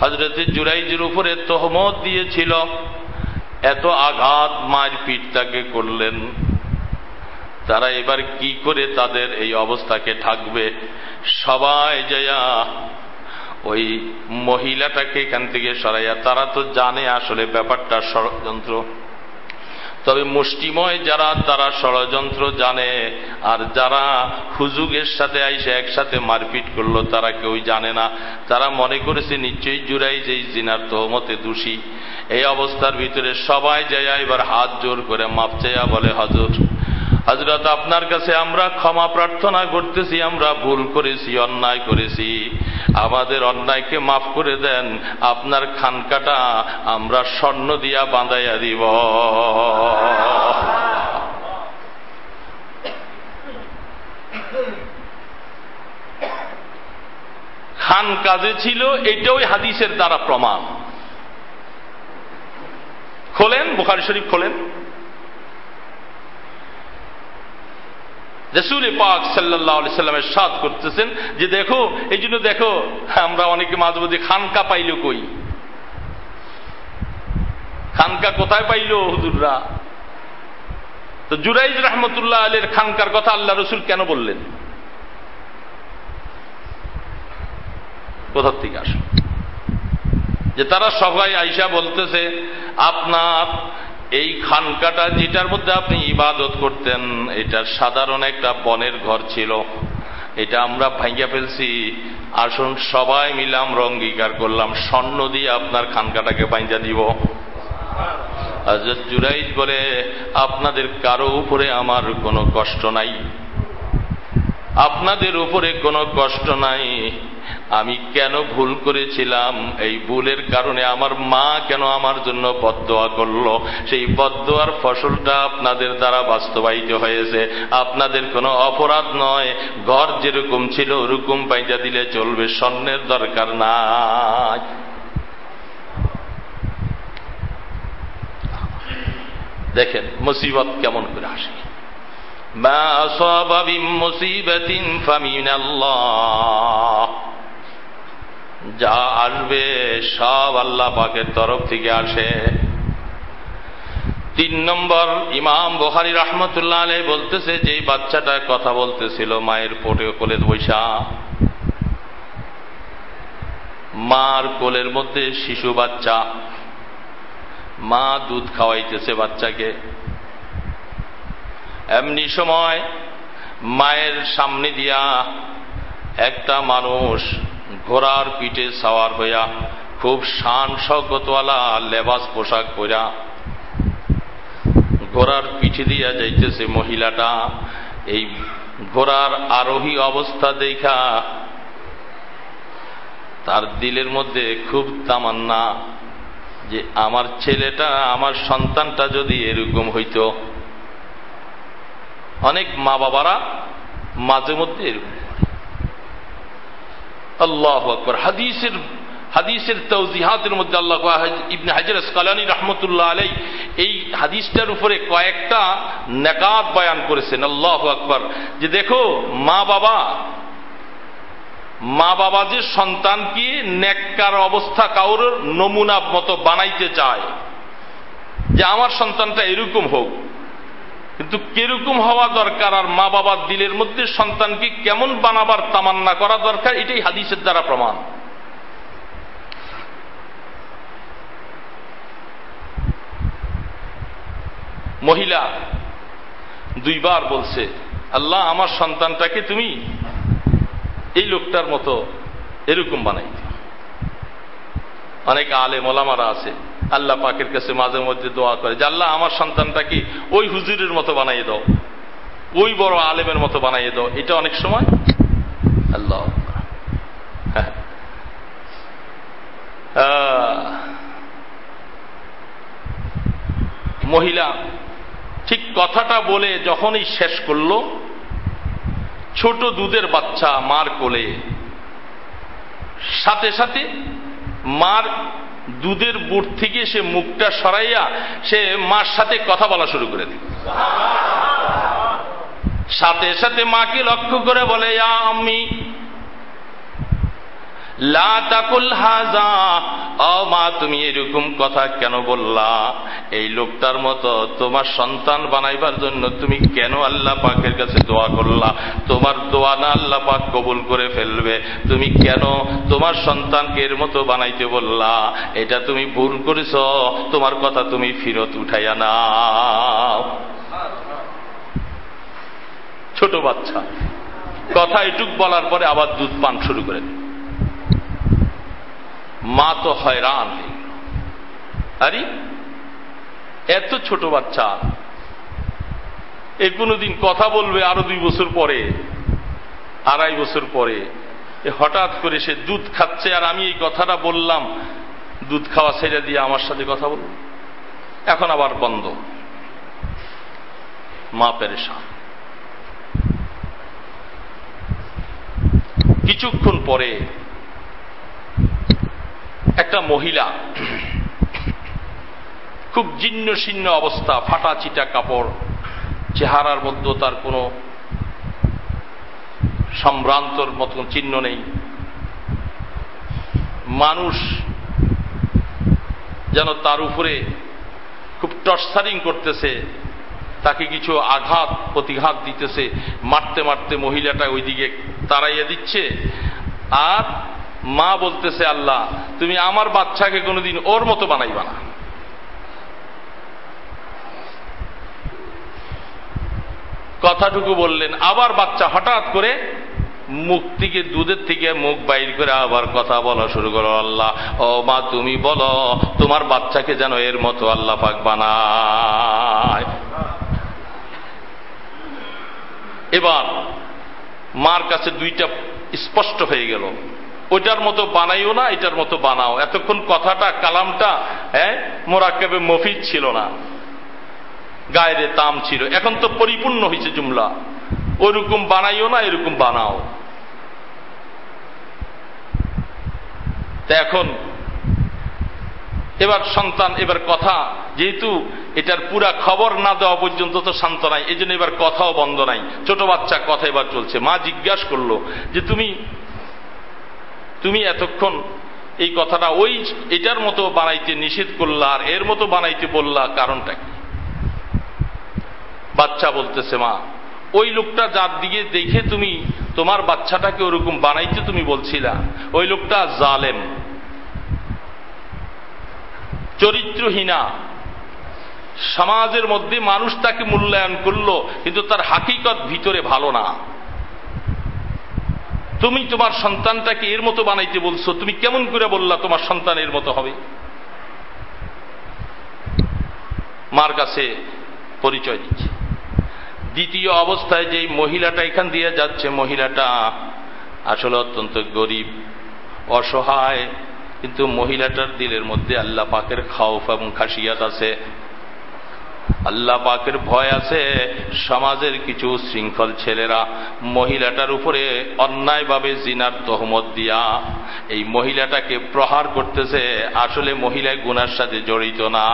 হজরত জুরাইজের উপরে তহমত দিয়েছিল, এত আঘাত মায়ের পিঠ তাকে করলেন। তারা এবার কি করে তাদের এই অবস্থাকে ঢাকবে সবাই যাইয়া ওই মহিলাটাকে এখান থেকে সরাইয়া, তারা তো জানে আসলে ব্যাপারটা ষড়যন্ত্র। তবে মুষ্টিময় যারা, তারা ষড়যন্ত্র জানে, আর যারা হুজুগের সাথে আইসে একসাথে মারপিট করল, তারা কেউ জানে না। তারা মনে করেছে, নিশ্চয়ই জুড়াই যেই জিনার তহমতে দোষী। এই অবস্থার ভিতরে সবাই যায় এবার হাত জোর করে মাপ চাইয়া বলে, হজর, হজরত, আপনার কাছে আমরা ক্ষমা প্রার্থনা করতেছি, আমরা ভুল করেছি, অন্যায় করেছি। আমাদের অন্যায়কে মাফ করে দেন। আপনার খানকাটা আমরা স্বর্ণ দিয়া বাঁধাইয়া দিব। খান কাজে ছিল, এটাও হাদিসের দ্বারা প্রমাণ। খোলেন? বুখারি শরীফ খোলেন? রসুল পাক সাল্লাহ সাল্লামের সাদ করতেছেন যে দেখো, এই জন্য দেখো, আমরা অনেকে মাঝে মধ্যে খানকা পাইল কই? খানকা কোথায় পাইল হুজুররা? তো জুরাইজ রহমতুল্লাহ আলের খানকার কথা আল্লাহ রসুল কেন বললেন? কোথার থেকে আস যে তারা সবাই আইসা বলতেছে, আপনার এই খানকাটা যেটার মধ্যে আপনি ইবাদত করতেন এটা সাধারণ একটা বনের ঘর ছিল। এটা আমরা ভাঙিয়া ফেলছি। আসুন, সবাই মিলাম আমরা অঙ্গীকার করলাম। স্বর্ণ দিয়ে আপনার খানকাটাকে বাইঞ্জা দিব। জুরাইজ বলে, আপনাদের কারও উপরে আমার কোনো কষ্ট নাই। আপনাদের উপরে কোনো কষ্ট নাই। আমি কেন ভুল করেছিলাম? এই ভুলের কারণে আমার মা কেন আমার জন্য বদোয়া করল? সেই বদোয়ার ফসলটা আপনাদের দ্বারা বাস্তবায়িত হয়েছে। আপনাদের কোনো অপরাধ নয়। ঘর যেরকম ছিল, ওরকম পাইজা দিলে চলবে, স্বর্ণের দরকার নাই। দেখেন, মুসিবত কেমন করে আসে। যা আসবে, সব আল্লাহ পাকের তরফ থেকে আসে। তিন নম্বর, ইমাম বহারি রহমতুল্লাহ আলহ বলতেছে যে বাচ্চাটা কথা বলতেছিল মায়ের পোটে কোলে বৈশা, মার কোলের মধ্যে শিশু বাচ্চা, মা দুধ খাওয়াইতেছে বাচ্চাকে। এমনি সময় মায়ের সামনে দিয়া একটা মানুষ ঘোড়ার পিঠে সাওয়ার হইয়া খুব শান শকতওয়ালা লেবাস পোশাক পরা ঘোড়ার পিঠে দিয়া যাইতেছে মহিলাটা। এই ঘোড়ার আরোহী অবস্থা দেখা তার দিলের মধ্যে খুব তামান্না যে, আমার ছেলেটা, আমার সন্তানটা যদি এরকম হইত অনেক মা বাবারা মাঝে মধ্যে আল্লাহ আকবর। হাদিসের হাদিসের তৌজিহাতের মধ্যে আল্লাহ ইবনে হাজার আসকালানি রহমতুল্লাহ আলাই এই হাদিসটার উপরে কয়েকটা নেকাত বয়ান করেছেন। আল্লাহ আকবর। যে দেখো মা বাবা মা বাবা যে সন্তানকে নেককার অবস্থা কাউর নমুনা মতো বানাইতে চায়, যে আমার সন্তানটা এরকম হোক কিন্তু কীরকম হওয়া দরকার আর মা বাবার দিলের মধ্যে সন্তানকে কেমন বানাবার তামান্না করা দরকার, এটাই হাদিসের দ্বারা প্রমাণ। মহিলা দুইবার বলছে, আল্লাহ, আমার সন্তানটাকে তুমি এই লোকটার মতো এরকম বানাই অনেক আলে মোলামারা আছে আল্লাহ পাকের কাছে মাঝে মধ্যে দোয়া করে যে, আল্লাহ, আমার সন্তানটাকে ওই হুজুরের মতো বানাইয়ে দাও? ওই বড় আলেমের মতো বানাইয়ে দাও? এটা অনেক সময়? আল্লাহ মহিলা ঠিক কথাটা বলে যখনই শেষ করল, ছোট দুধের বাচ্চা মার কোলে, সাথে সাথে মার দুধের বুট থেকে সে মুখটা সরাইয়া সে মার সাথে কথা বলা শুরু করে দিল। সাথে সাথে মাকে লক্ষ্য করে বলে আমি মা, তুমি এরকম কথা কেন বললা? এই লোকটার মতো তোমার সন্তান বানাইবার জন্য তুমি কেন আল্লাহ পাকের কাছে দোয়া করলা? তোমার দোয়া না আল্লাহ পাক কবুল করে ফেলবে। তুমি কেন তোমার সন্তানকে এর মতো বানাইতে বললা? এটা তুমি ভুল করেছ। তোমার কথা তুমি ফিরত উঠাইয়া না ছোট বাচ্চা। কথা এটুক বলার পরে আবার দুধ পান শুরু করে মা তো হয়রান আরে, এত ছোট বাচ্চা। এ কোনোদিন কথা বলবে আরও দুই বছর পরে, আড়াই বছর পরে। হঠাৎ করে সে দুধ খাচ্ছে আর আমি এই কথাটা বললাম, দুধ খাওয়া ছেড়ে দিয়ে আমার সাথে কথা বলব। এখন আবার বন্ধ। মা পেরেশান। কিছুক্ষণ পরে একটা মহিলা, খুব জীর্ণ শীর্ণ অবস্থা, ফাটা চিটা কাপড়, চেহারার মধ্যে তার কোনো সম্ভ্রান্তর মতন চিহ্ন নেই। মানুষ যেন তার উপরে খুব টর্চারিং করতেছে, তাকে কিছু আঘাত, প্রতিঘাত দিতেছে, মারতে মারতে মহিলাটা ওইদিকে তাড়াইয়া দিচ্ছে, আর মা বলতেছে, আল্লাহ, তুমি আমার বাচ্চাকে কোনোদিন ওর মতো বানাইবা না। কথাটুকু বললেন। আবার বাচ্চা হঠাৎ করে মুখ থেকে দুধের থেকে মুখ বাইর করে আবার কথা বলা শুরু করো আল্লাহ, ও মা, তুমি বলো, তোমার বাচ্চাকে যেন এর মতো আল্লাহ পাক বানায়। এবার মার কাছে দুইটা স্পষ্ট হয়ে গেল। ওইটার মতো বানাইও না, এটার মতো বানাও। এতক্ষণ কথাটা, কালামটা হ্যাঁ মোরাক্কেবে মফিজ ছিল না। গায়ের তাম ছিল। এখন তো পরিপূর্ণ হয়েছে জুমলা। ওইরকম বানাইও না, এরকম বানাও। তা এখন, এবার সন্তান, এবার কথা। যেহেতু এটার পুরা খবর না দেওয়া পর্যন্ত তো শান্ত নাই এই জন্য এবার কথাও বন্ধ নাই। ছোট বাচ্চা, কথা এবার চলছে। মা জিজ্ঞাসা করল যে, তুমি তুমি এতক্ষণ এই কথাটা ওই এটার মতো বানাইতে নিষেধ করলা আর এর মতো বানাইতে বললা কারণটা কি? বাচ্চা বলতেছে মা, ওই লোকটা যার দিকে দেখে তুমি তোমার বাচ্চাটাকে ওরকম বানাইতে তুমি বলছিলা, ওই লোকটা জালেম, চরিত্রহীনা, সমাজের মধ্যে মানুষ তাকে মূল্যায়ন করল, কিন্তু তার হাকিকত ভিতরে ভালো না। তুমি তোমার সন্তানটাকে এর মতো বানাইতে বলছো, তুমি কেমন করে বললা তোমার সন্তান এর মতো হবে? মার কাছে পরিচয় দিচ্ছে। দ্বিতীয় অবস্থায় যে মহিলাটা এখান দিয়ে যাচ্ছে, মহিলাটা আসলে অত্যন্ত গরিব, অসহায়, কিন্তু মহিলাটার দিলের মধ্যে আল্লাহ পাকের খাউফ এবং খাসিয়াত আছে। আল্লাহ পাকের ভয় আছে সমাজের কিছু শৃঙ্খল ছেলেরা। মহিলাটার উপরে অন্যায়ভাবে জিনার তহমত দিয়া এই মহিলাটাকে প্রহার করতেছে। আসলে মহিলায় গুনার সাথে জড়িত না।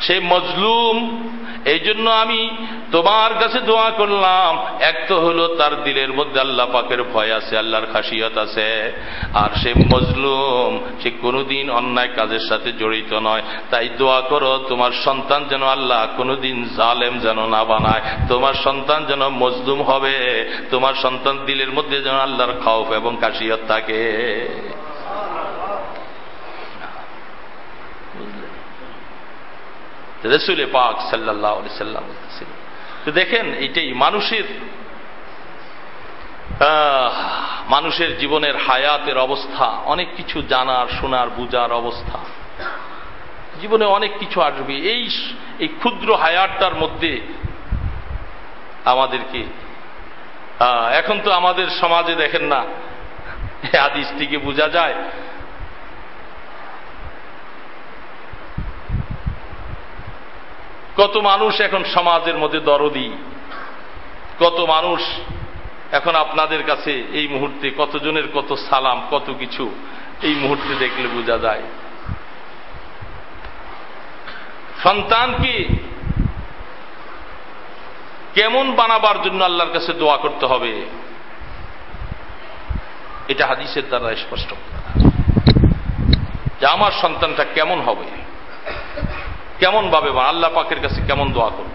সে মজলুম। এই জন্য আমি তোমার কাছে দোয়া করলাম। এক তো হলো তার দিলের মধ্যে আল্লাহ পাকের ভয় আছে, আল্লাহর খাসিয়ত আছে। আর সে মজলুম, সে কোনোদিন অন্যায় কাজের সাথে জড়িত নয়। তাই দোয়া করো, তোমার সন্তান যেন আল্লাহ কোনোদিন জালেম যেন না বানায়। তোমার সন্তান যেন মজলুম হবে। তোমার সন্তান দিলের মধ্যে যেন আল্লাহর খাওফ এবং খাসিয়ত থাকে। রসুলে পাক সাল্লাহ সাল্লাম বলতেছিলেন তো দেখেন, এটাই মানুষের মানুষের জীবনের হায়াতের অবস্থা, অনেক কিছু জানার, শোনার বুজার অবস্থা। জীবনে অনেক কিছু আসবে। এই এই ক্ষুদ্র হায়াতটার মধ্যে আমাদেরকে এখন তো আমাদের সমাজে দেখেন না আদিস থেকে বোঝা যায় কত মানুষ এখন সমাজের মধ্যে দরদি? কত মানুষ এখন আপনাদের কাছে এই মুহূর্তে কতজনের কত সালাম, কত কিছু? এই মুহূর্তে দেখলে বোঝা যায়। সন্তানকে কেমন বানাবার জন্য আল্লাহর কাছে দোয়া করতে হবে? এটা হাদিসের দ্বারা স্পষ্ট। যে আমার সন্তানটা কেমন হবে? কেমন ভাবে বা আল্লাহ পাকের কাছে কেমন দোয়া করব?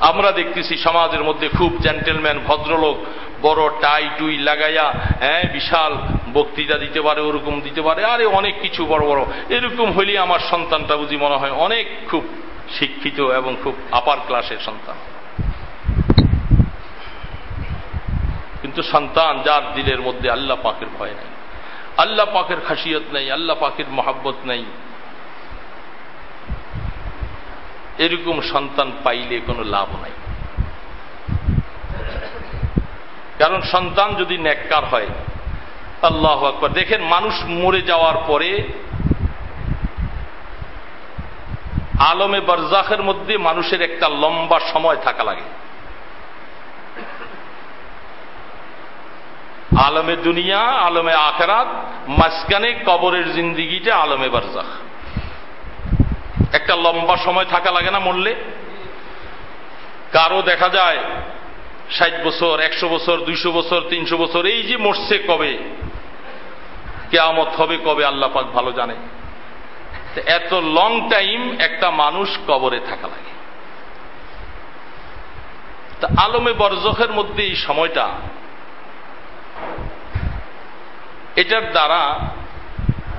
আমরা দেখতেছি সমাজের মধ্যে খুব জেন্টেলম্যান ভদ্রলোক, বড় টাই টুই লাগাইয়া হ্যাঁ বিশাল বক্তৃতা দিতে পারে, ওরকম দিতে পারে, আরে অনেক কিছু বড় বড়। এরকম হইলে আমার সন্তানটা বুঝি মনে হয় অনেক খুব শিক্ষিত এবং খুব আপার ক্লাসের সন্তান। কিন্তু সন্তান যার দিলের মধ্যে আল্লাহ পাকের ভয় নেই। আল্লাহ পাকের খাসিয়ত নেই, আল্লাহ পাকের মহাব্বত নেই। এরকম সন্তান পাইলে কোনো লাভ নাই। কারণ সন্তান যদি নেককার হয়, আল্লাহ আকবর, দেখেন মানুষ মরে যাওয়ার পরে আলমে বারজাখের মধ্যে মানুষের একটা লম্বা সময় থাকা লাগে। আলমে দুনিয়া, আলমে আখেরাত, মাঝখানে কবরের জিন্দিগিটা আলমে বারজাখ। একটা লম্বা সময় থাকা লাগে না মরলে? কারও দেখা যায়, ষাট বছর, একশো বছর, দুইশো বছর, তিনশো বছর, এই যে মরছে কবে? কেয়ামত হবে কবে আল্লাহ পাক ভালো জানে। এত লং টাইম একটা মানুষ কবরে থাকা লাগে। তা আলমে বরজখের মধ্যে এই সময়টা এটার দ্বারা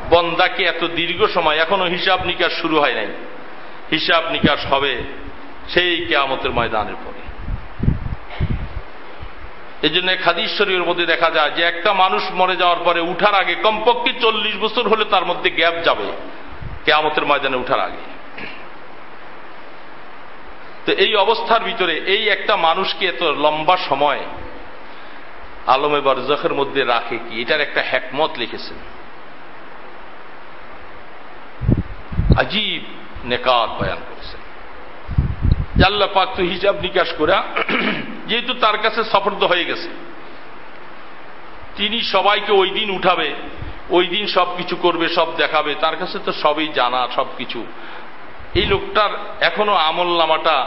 বন্দাকে এত দীর্ঘ সময়, এখনও হিসাব নিকাশ শুরু হয় নাই। হিসাব নিকাশ হবে সেই কেয়ামতের ময়দানের পরে। এই জন্য খাদিস শরীরের মধ্যে দেখা যায় যে একটা মানুষ মরে যাওয়ার পরে উঠার আগে কমপক্ষে চল্লিশ বছর হলে তার মধ্যে গ্যাপ যাবে কেয়ামতের ময়দানে উঠার আগে। তো এই অবস্থার ভিতরে এই একটা মানুষকে এত লম্বা সময় আলমে বারজখের মধ্যে রাখে কি? এটার একটা হ্যাকমত লিখেছেন। আজীব নেকাত বয়ান করেছেন। আল্লাহ পাক তো হিসাব নিকাশ করা, যেহেতু তার কাছে সফর্দ হয়ে গেছে, তিনি সবাইকে ওই দিন উঠাবে, ওই দিন সব কিছু করবে, সব দেখাবে, তার কাছে তো সবই জানা, সব কিছু। এই লোকটার এখনও আমল নামাটা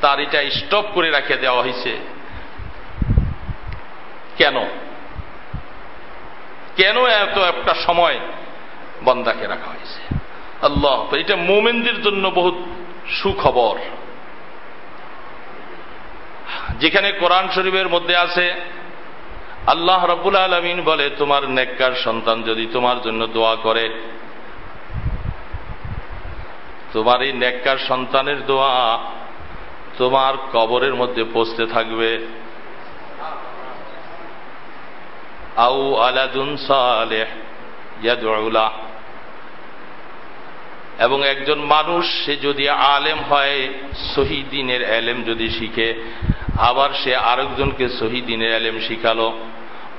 তার এটা স্টপ করে রাখে দেওয়া হয়েছে। কেন? কেন এত একটা সময় বন্দাকে রাখা হয়েছে? আল্লাহ এটা মোমেনদের জন্য বহুত সুখবর। যেখানে কোরআন শরীফের মধ্যে আছে, আল্লাহ রব্বুল আলমিন বলে, তোমার নেককার সন্তান যদি তোমার জন্য দোয়া করে, তোমার এই নেককার সন্তানের দোয়া তোমার কবরের মধ্যে পৌঁছতে থাকবে। আউ আলাদুন এবং একজন মানুষ, সে যদি আলেম হয় শহীদিনের এলেম যদি শিখে, আবার সে আরেকজনকে শহীদিনের এলেম শিখালো।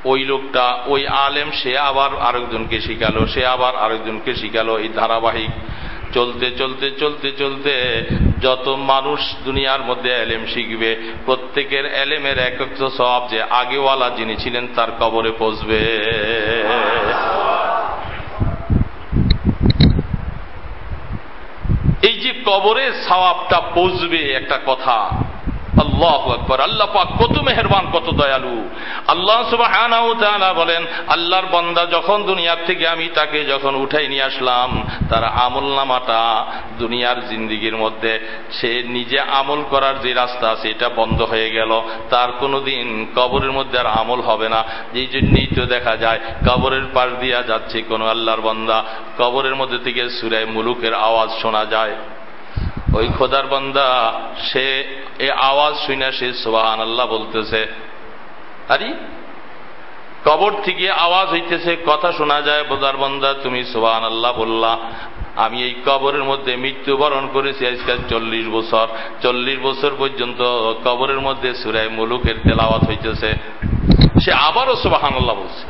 ওই লোকটা, ওই আলেম, সে আবার আরেকজনকে শিখালো, সে আবার আরেকজনকে শিখালো। এই ধারাবাহিক চলতে চলতে চলতে চলতে যত মানুষ দুনিয়ার মধ্যে এলেম শিখবে, প্রত্যেকের এলেমের এক সব যে আগেওয়ালা যিনি ছিলেন তার কবরে পৌঁছবে। এই যে কবরে সওয়াবটা পৌঁছবে একটা কথা আল্লাহ আকবর। আল্লাহ পাক কত মেহরবান, কত দয়ালু। আল্লাহ সুবাহ বলেন, আল্লাহর বন্দা যখন দুনিয়ার থেকে আমি তাকে যখন উঠাই নিয়ে আসলাম, তার আমল নামাটা দুনিয়ার জিন্দিগির মধ্যে, সে নিজে আমল করার যে রাস্তা আছে এটা বন্ধ হয়ে গেল। তার কোনোদিন কবরের মধ্যে আর আমল হবে না। এই জন্যই তো দেখা যায়, কবরের পাশ দিয়া যাচ্ছে কোনো আল্লাহর বন্দা। কবরের মধ্যে থেকে সুরায় মুলুকের আওয়াজ শোনা যায়। ওই খোদার বন্দা, সে এ আওয়াজ শুনে সে সোহান আল্লাহ বলতেছে, আরে, কবর থেকে আওয়াজ হইতেছে, কথা শোনা যায় বোদার বন্দা, তুমি সোহান আল্লাহ বললা, আমি এই কবরের মধ্যে মৃত্যুবরণ করেছি আজকাল চল্লিশ বছর চল্লিশ বছর পর্যন্ত কবরের মধ্যে সুরায় মুলুকের তেলাওয়াত হইতেছে। সে আবারও সোবাহান আল্লাহ বলছে।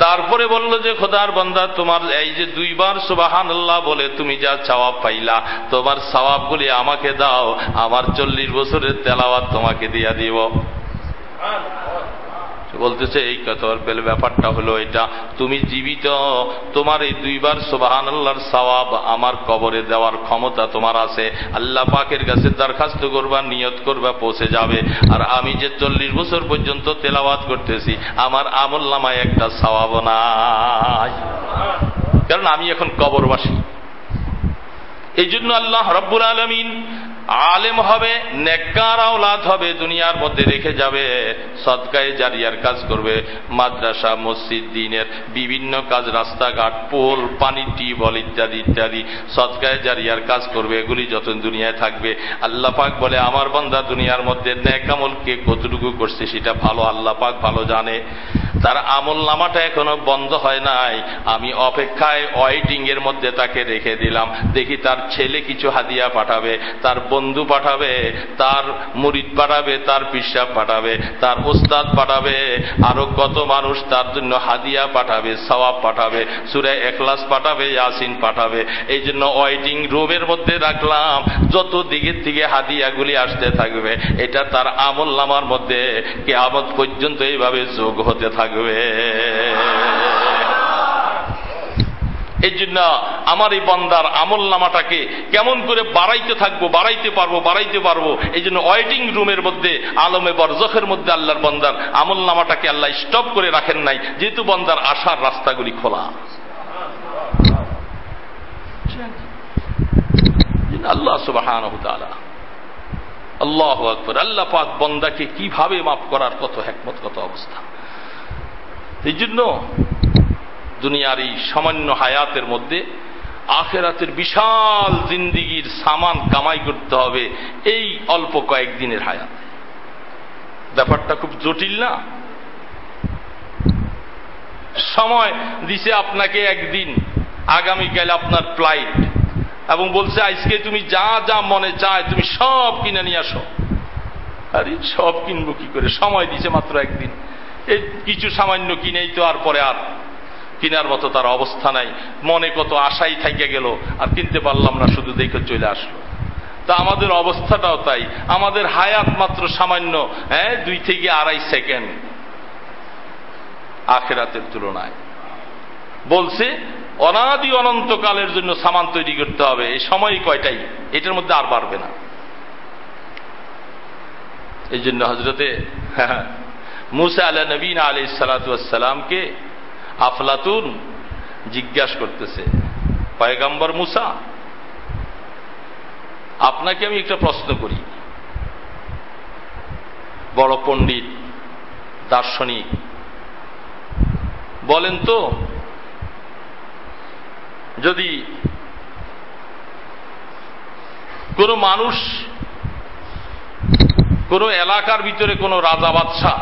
তারপরে বলল যে, খোদার বন্দা, তোমার এই যে দুইবার সুবাহান আল্লাহ বলে তুমি যা সওয়াব পাইলা, তোমার সওয়াবগুলি আমাকে দাও, আমার চল্লিশ বছরের তেলাওয়াত তোমাকে দিয়া দিব। বলতেছে, এই কথার পেলে, ব্যাপারটা হলো এটা। তুমি জীবিত। তোমার এই দুইবার সুবাহান আল্লাহর সওয়াব আমার কবরে দেওয়ার ক্ষমতা তোমার আছে। আল্লাহ পাকের কাছে দরখাস্ত করবা, নিয়ত করবা, পৌঁছে যাবে। আর আমি যে চল্লিশ বছর পর্যন্ত তেলাওয়াত করতেছি, আমার আমল নামায় একটা সওয়াব নাই। কারণ আমি এখন কবরবাসী। এই জন্য আল্লাহ রব্বুল আলমিন আলেম হবে, নেককার আওলাদ হবে, দুনিয়ার মধ্যে রেখে যাবে, সদকায়ে জারিয়ার কাজ করবে, মাদ্রাসা, মসজিদ, দিনের বিভিন্ন কাজ, রাস্তাঘাট, পোল, পানি টিউবল ইত্যাদি ইত্যাদি, সদকায়ে জারিয়ার কাজ করবে, এগুলি যত দুনিয়ায় থাকবে। আল্লাহ পাক বলে, আমার বন্দা দুনিয়ার মধ্যে নেকামল কে কতটুকু করছে সেটা ভালো, আল্লাহ পাক ভালো জানে। তার আমল নামাটা এখনও বন্ধ হয় নাই। আমি অপেক্ষায় ওয়াইটিং এর মধ্যে তাকে রেখে দিলাম। দেখি তার ছেলে কিছু হাদিয়া পাঠাবে, তার বন্ধু পাঠাবে, তার মুরিদ পাঠাবে, তার পিসাব পাঠাবে, তার ওস্তাদ পাঠাবে, আরও কত মানুষ তার জন্য হাদিয়া পাঠাবে, সওয়াব পাঠাবে, সুরে একলাস পাঠাবে, ইয়াসিন পাঠাবে। এই জন্য ওয়াইটিং রুমের মধ্যে রাখলাম। যত দিকের থেকে হাদিয়াগুলি আসতে থাকবে, এটা তার আমল নামার মধ্যে কে কেয়ামত পর্যন্ত এইভাবে যোগ হতে থাকবে। এই জন্য আমার এই বন্দার আমল নামাটাকে কেমন করে বাড়াইতে থাকব, বাড়াইতে পারব বাড়াইতে পারব, এই জন্য ওয়েটিং রুমের মধ্যে, আলমে বরজখের মধ্যে আল্লাহর বন্দার আমল নামাটাকে আল্লাহ স্টপ করে রাখেন নাই, যেহেতু বন্দার আসার রাস্তাগুলি খোলা। আল্লাহ সুবাহান আল্লাহ আকবর, আল্লাহ পাক বন্দাকে কীভাবে মাফ করার কত হ্যাকমত কত অবস্থা। এই জন্য দুনিয়ার এই সামান্য হায়াতের মধ্যে আখেরাতের বিশাল জিন্দিগির সামান কামাই করতে হবে এই অল্প কয়েকদিনের হায়াত। ব্যাপারটা খুব জটিল না? সময় দিছে আপনাকে একদিন, আগামীকাল আপনার ফ্লাইট, এবং বলছে, আজকে তুমি যা যা মনে চায় তুমি সব কিনে নিয়ে আসো। আরে সব কিনবো কি করে? সময় দিছে মাত্র একদিন। কিছু সামান্য কিনেই তো আর পরে আর কিনার মতো তার অবস্থা নাই। মনে কত আশাই থাইকে গেল, আর কিনতে পারলাম না, শুধু দেখে চলে আসলো। তা আমাদের অবস্থাটাও তাই। আমাদের হায়াত মাত্র সামান্য হ্যাঁ দুই থেকে আড়াই সেকেন্ড। আখেরাতের তুলনায়। বলছে, অনাদি অনন্তকালের জন্য সামান তৈরি করতে হবে। এই সময় কয়টাই? এটার মধ্যে আর বাড়বে না। এই জন্য হজরতে মুসা আলা নবীন আলি সালাতামকে আফলাতুন জিজ্ঞাসা করতেছে, পয়গাম্বর মুসা, আপনাকে আমি একটা প্রশ্ন করি। বড় পণ্ডিত, দার্শনিক, বলেন তো, যদি কোন মানুষ কোন এলাকার ভিতরে কোন রাজা বাদশাহ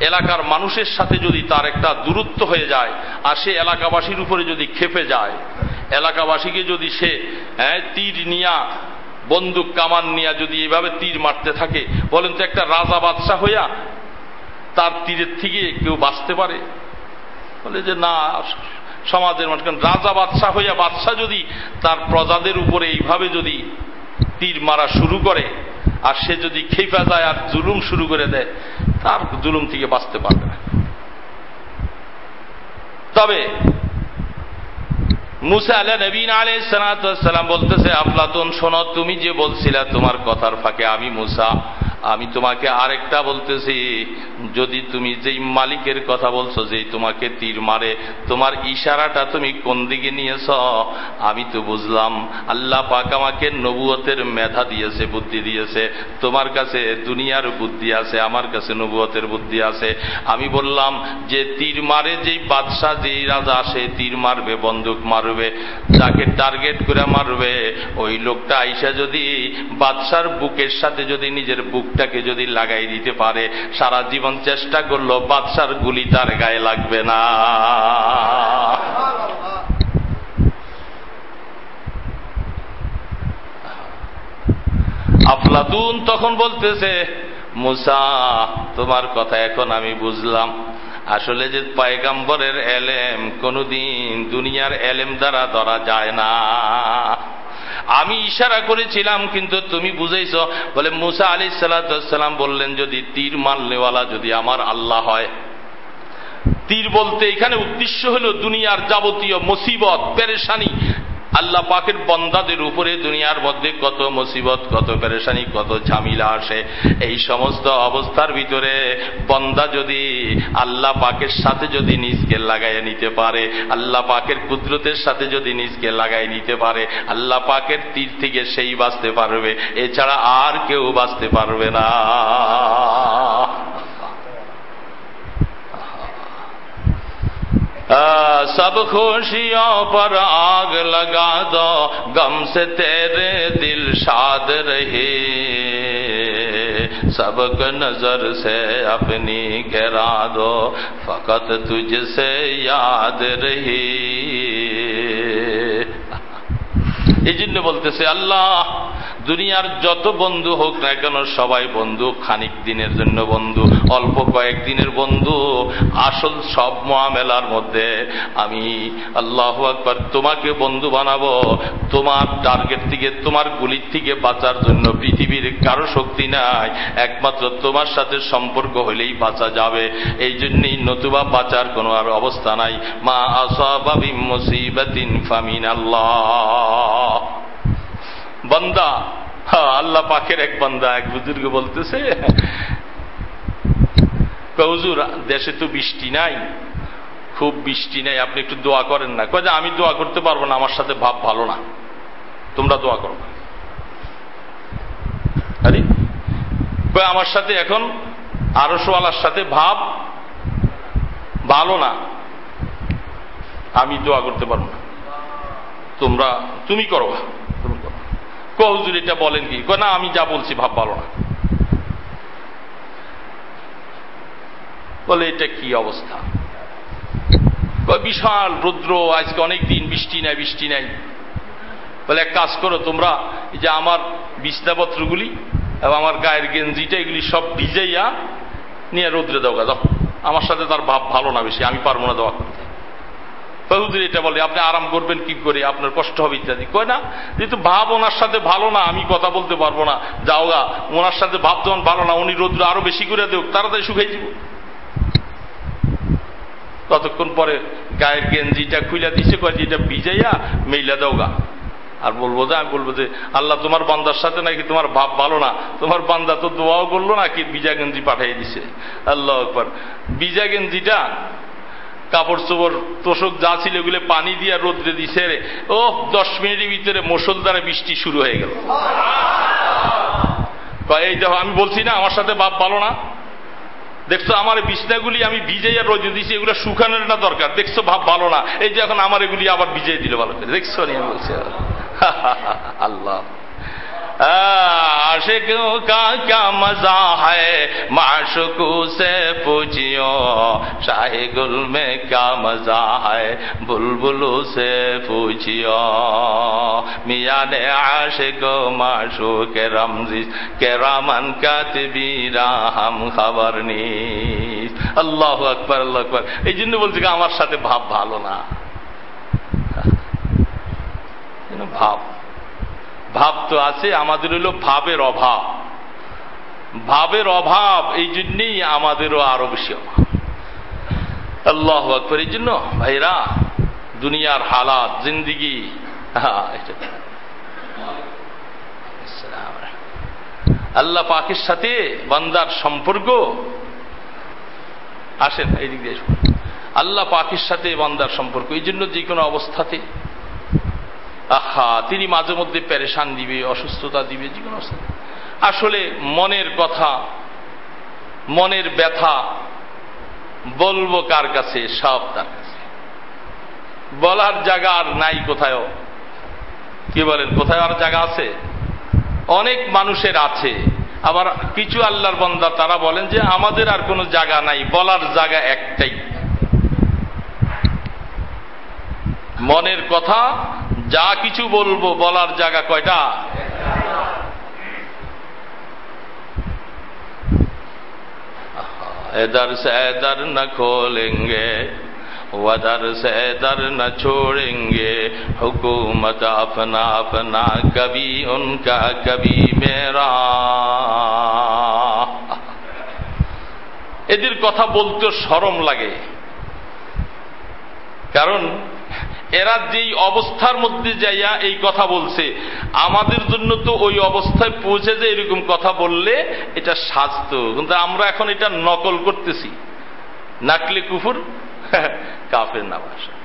এলাকার মানুষের সাথে যদি তার একটা দূরত্ব হয়ে যায় আর সে এলাকাবাসীর উপরে যদি খেপে যায় এলাকাবাসীকে যদি সে হ্যাঁ, তীর নিয়া বন্দুক কামান নিয়া যদি এভাবে তীর মারতে থাকে বলেন তো একটা রাজা বাদশাহ হইয়া তার তীরের থেকে কেউ বাঁচতে পারে? বলে যে না সমাজের মানুষ রাজা বাদশাহ হইয়া বাদশাহ যদি তার প্রজাদের উপরে এইভাবে যদি তীর মারা শুরু করে আর সে যদি খেপা যায় আর জুলুম শুরু করে দেয়, তার জুলুম থেকে বাঁচতে পারবে না। তবে মুসা আলা নবীন আলে সালাম বলতেছে, আফলাতুন, শোনো, তুমি যে বলছিলা তোমার কথার ফাঁকে আমি মুসা, আমি তোমাকে আরেকটা বলতেছি। যদি তুমি যেই মালিকের কথা বলছো যে তোমাকে তীর মারে, তোমার ইশারাটা তুমি কোন দিকে নিয়েছ? আমি তো বুঝলাম, আল্লাহ পাক আমাকে নবুয়তের মেধা দিয়েছে, বুদ্ধি দিয়েছে। তোমার কাছে দুনিয়ার বুদ্ধি আছে, আমার কাছে নবুয়তের বুদ্ধি আছে। আমি বললাম যে তীর মারে যেই বাদশাহ, যেই রাজা আসে তীর মারবে, বন্দুক মারবে। যাকে টার্গেট করে মারবে, ওই লোকটা আইসা যদি বাদশার বুকের সাথে যদি নিজের বুকটাকে যদি লাগাই দিতে পারে, সারা জীবন চেষ্টা করল, বাদশার গুলি তার গায়ে লাগবে না। আফলাতুন তখন বলতেছে, মুসা, তোমার কথা এখন আমি বুঝলাম। আসলে যে পায়গাম্বরের এলেম কোনদিন দুনিয়ার এলেম দ্বারা ধরা যায় না। আমি ইশারা করেছিলাম, কিন্তু তুমি বুঝেছ বলে মুসা আলি সাল্লাম বললেন, যদি তীর মারলেওয়ালা যদি আমার আল্লাহ হয়। তীর বলতে এখানে উদ্দেশ্য হল দুনিয়ার যাবতীয় মুসিবত, পেরেশানি আল্লাহ পাকের বন্দাদের উপরে দুনিয়ার মধ্যে কত মুসিবত, কত পেরেশানি, কত ঝামিলা আসে, এই সমস্ত অবস্থার ভিতরে বন্দা যদি আল্লাহ পাকের সাথে যদি নিজকে লাগাইয়ে নিতে পারে, আল্লাহ পাকের কুদরতের সাথে যদি নিজকে লাগাই নিতে পারে, আল্লাহ পাকের তীর থেকে সেই বাঁচতে পারবে, এছাড়া আর কেউ বাঁচতে পারবে না। سب خوشیوں پر آگ لگا دو، غم سے تیرے دل شاد رہے۔ سبق نظر سے اپنی گرا دو، فقط تجھ سے یاد رہی یہ جن بولتے سے اللہ দুনিয়ার যত বন্ধু হোক না কেন সবাই বন্ধু, খানিক দিনের জন্য বন্ধু, অল্প কয়েকদিনের বন্ধু, আসল সব মহামেলার মধ্যে আমি আল্লাহ আকবর তোমাকে বন্ধু বানাবো, তোমার টার্গেট থেকে, তোমার গুলির থেকে বাঁচার জন্য পৃথিবীর কারও শক্তি নাই, একমাত্র তোমার সাথে সম্পর্ক হলেই বাঁচা যাবে, এই জন্যই নতুবা বাঁচার কোনো আর অবস্থা নাই। মা আসাবাবিম মুসিবাতিন ফামিন আল্লাহ বন্দা। আল্লাহ পাখের এক বন্দা, এক বুজুর্গ বলতেছে হুজুর, দেশে তো বৃষ্টি নাই, খুব বৃষ্টি নাই, আপনি একটু দোয়া করেন না। কয়ে আমি দোয়া করতে পারব না, আমার সাথে ভাব ভালো না। তোমরা দোয়া করো আরে আমার সাথে এখন আরসওয়ালার সাথে ভাব ভালো না। আমি দোয়া করতে পারব না। তোমরা, তুমি করো কহুজুর এটা বলেন কি? না, আমি যা বলছি ভাব ভালো না। বলে, এটা কি অবস্থা? বিশাল রুদ্র, আজকে অনেক দিন বৃষ্টি নাই বৃষ্টি নাই। বলে, এক কাজ করো তোমরা যে আমার বিছনাপত্রগুলি এবং আমার গায়ের গেঞ্জিটা, এগুলি সব ভিজাইয়া নিয়ে রৌদ্রে দাও আমার সাথে তার ভাব ভালো না বেশি, আমি পারব না দেওয়া করতে। বহুদিন এটা বলে, আপনি আরাম করবেন কি করে? আপনার কষ্ট হবে ইত্যাদি। কয় না, যেহেতু ভাব ওনার সাথে ভালো না, আমি কথা বলতে পারব না। যাও গা, ওনার সাথে ভাব যখন ভালো না, উনি রৌদ্র আরও বেশি করে দেব তাড়াতাড়ি শুকাই দিব ততক্ষণ পরে গায়ের গেঞ্জিটা খুইলা দিছে, কয় যে এটা ভিজাইয়া মেইলা দাও গা। আর বলব যে, আমি বলব যে, আল্লাহ, তোমার বান্দার সাথে নাকি তোমার ভাব ভালো না? তোমার বান্দা তো দোয়াও করল না, কি বিজা গেঞ্জি পাঠিয়ে দিছে। আল্লাহ একবার বিজা গেঞ্জিটা কাপড় চোপড়, তোষক যা ছিল এগুলো পানি দিয়ে রোদ্রে দিছে রে ও দশ মিনিটের ভিতরে দ্বারা বৃষ্টি শুরু হয়ে গেল। এই দেখো, আমি বলছি না, আমার সাথে বাপ ভালো না। দেখছ, আমার বিছনাগুলি আমি ভিজাইয়া রোদে দিছি, এগুলো শুকানোর না দরকার। দেখছ ভাব ভালো না। এই যে এখন আমার এগুলি আবার ভিজাই দিলে ভালো করে। দেখছ আমি বলছি, আল্লাহ। आशिकों का क्या मजा है माशुकू से पूछियो शाही गुल में क्या मजा है बुलबुलू से पूछियो मिया ने आशिक माशू के रमजी के रामन का তবিরা হাম খাবার নিস আল্লাহ আকবর আল্লাহ আকবর এই জন্য বলছি আমার সাথে ভাব ভালো না ভাব ভাব তো আছে, আমাদের হলো ভাবের অভাব। ভাবের অভাব, এই জন্যেই আমাদেরও আরও বেশি অভাব। আল্লাহ এই জন্য ভাইরা, দুনিয়ার হালাত, জিন্দিগি আল্লাহ পাকের সাথে বান্দার সম্পর্ক। আসেন এই দিক দিয়ে আল্লাহ পাকের সাথে বান্দার সম্পর্ক, এই জন্য যে কোনো অবস্থাতে আহা, তিনি মাঝে মধ্যে প্যারেশান দিবে, অসুস্থতা দিবে কোনো আসলে মনের কথা, মনের ব্যথা, বলব কার কাছে? সব তার কাছে। বলার জায়গা আর নাই কোথায়ও। কি বলেন, কোথায় আর জায়গা আছে? অনেক মানুষের আছে। আবার কিছু আল্লাহর বন্দা, তারা বলেন যে আমাদের আর কোনো জায়গা নাই, বলার জায়গা একটাই। মনের কথা যা কিছু বলব বলার জায়গা কয়টা? এদার সেদার না খোলেঙ্গে ওদার সেদার না ছোড়েঙ্গে, হুকুমত আপনা আপনা কবি উনকা কবি মেরা। এদের কথা বলতে সরম লাগে। কারণ এরা যেই অবস্থার মধ্যে যাইয়া এই কথা বলছে, আমাদের জন্য তো ওই অবস্থায় পৌঁছে যে এরকম কথা বললে এটা স্বাস্থ্য। কিন্তু আমরা এখন এটা নকল করতেছি। নাকলে কুফুর, কাফের নামাজ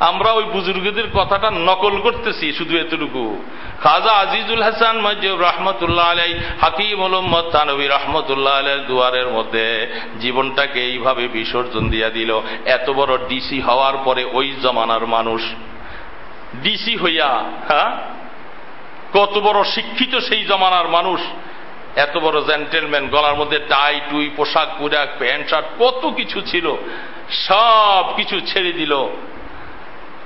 আমরা ওই বুজুর্গদের কথাটা নকল করতেছি শুধু এতটুকু। খাজা আজিজুল হাসান মজিব রহমতুল্লাহ আলাই হাকিম মোহাম্মদ তানবী রহমতুল্লাহ আলের দুয়ারের মধ্যে জীবনটাকে এইভাবে বিসর্জন দিয়া দিল। এত বড় ডিসি হওয়ার পরে ওই জমানার মানুষ ডিসি হইয়া হ্যাঁ? কত বড় শিক্ষিত সেই জমানার মানুষ। এত বড় জেন্টেলম্যান, গলার মধ্যে টাই, টুই, পোশাক পুরাক প্যান্ট, শার্ট, কত কিছু ছিল। সব কিছু ছেড়ে দিল।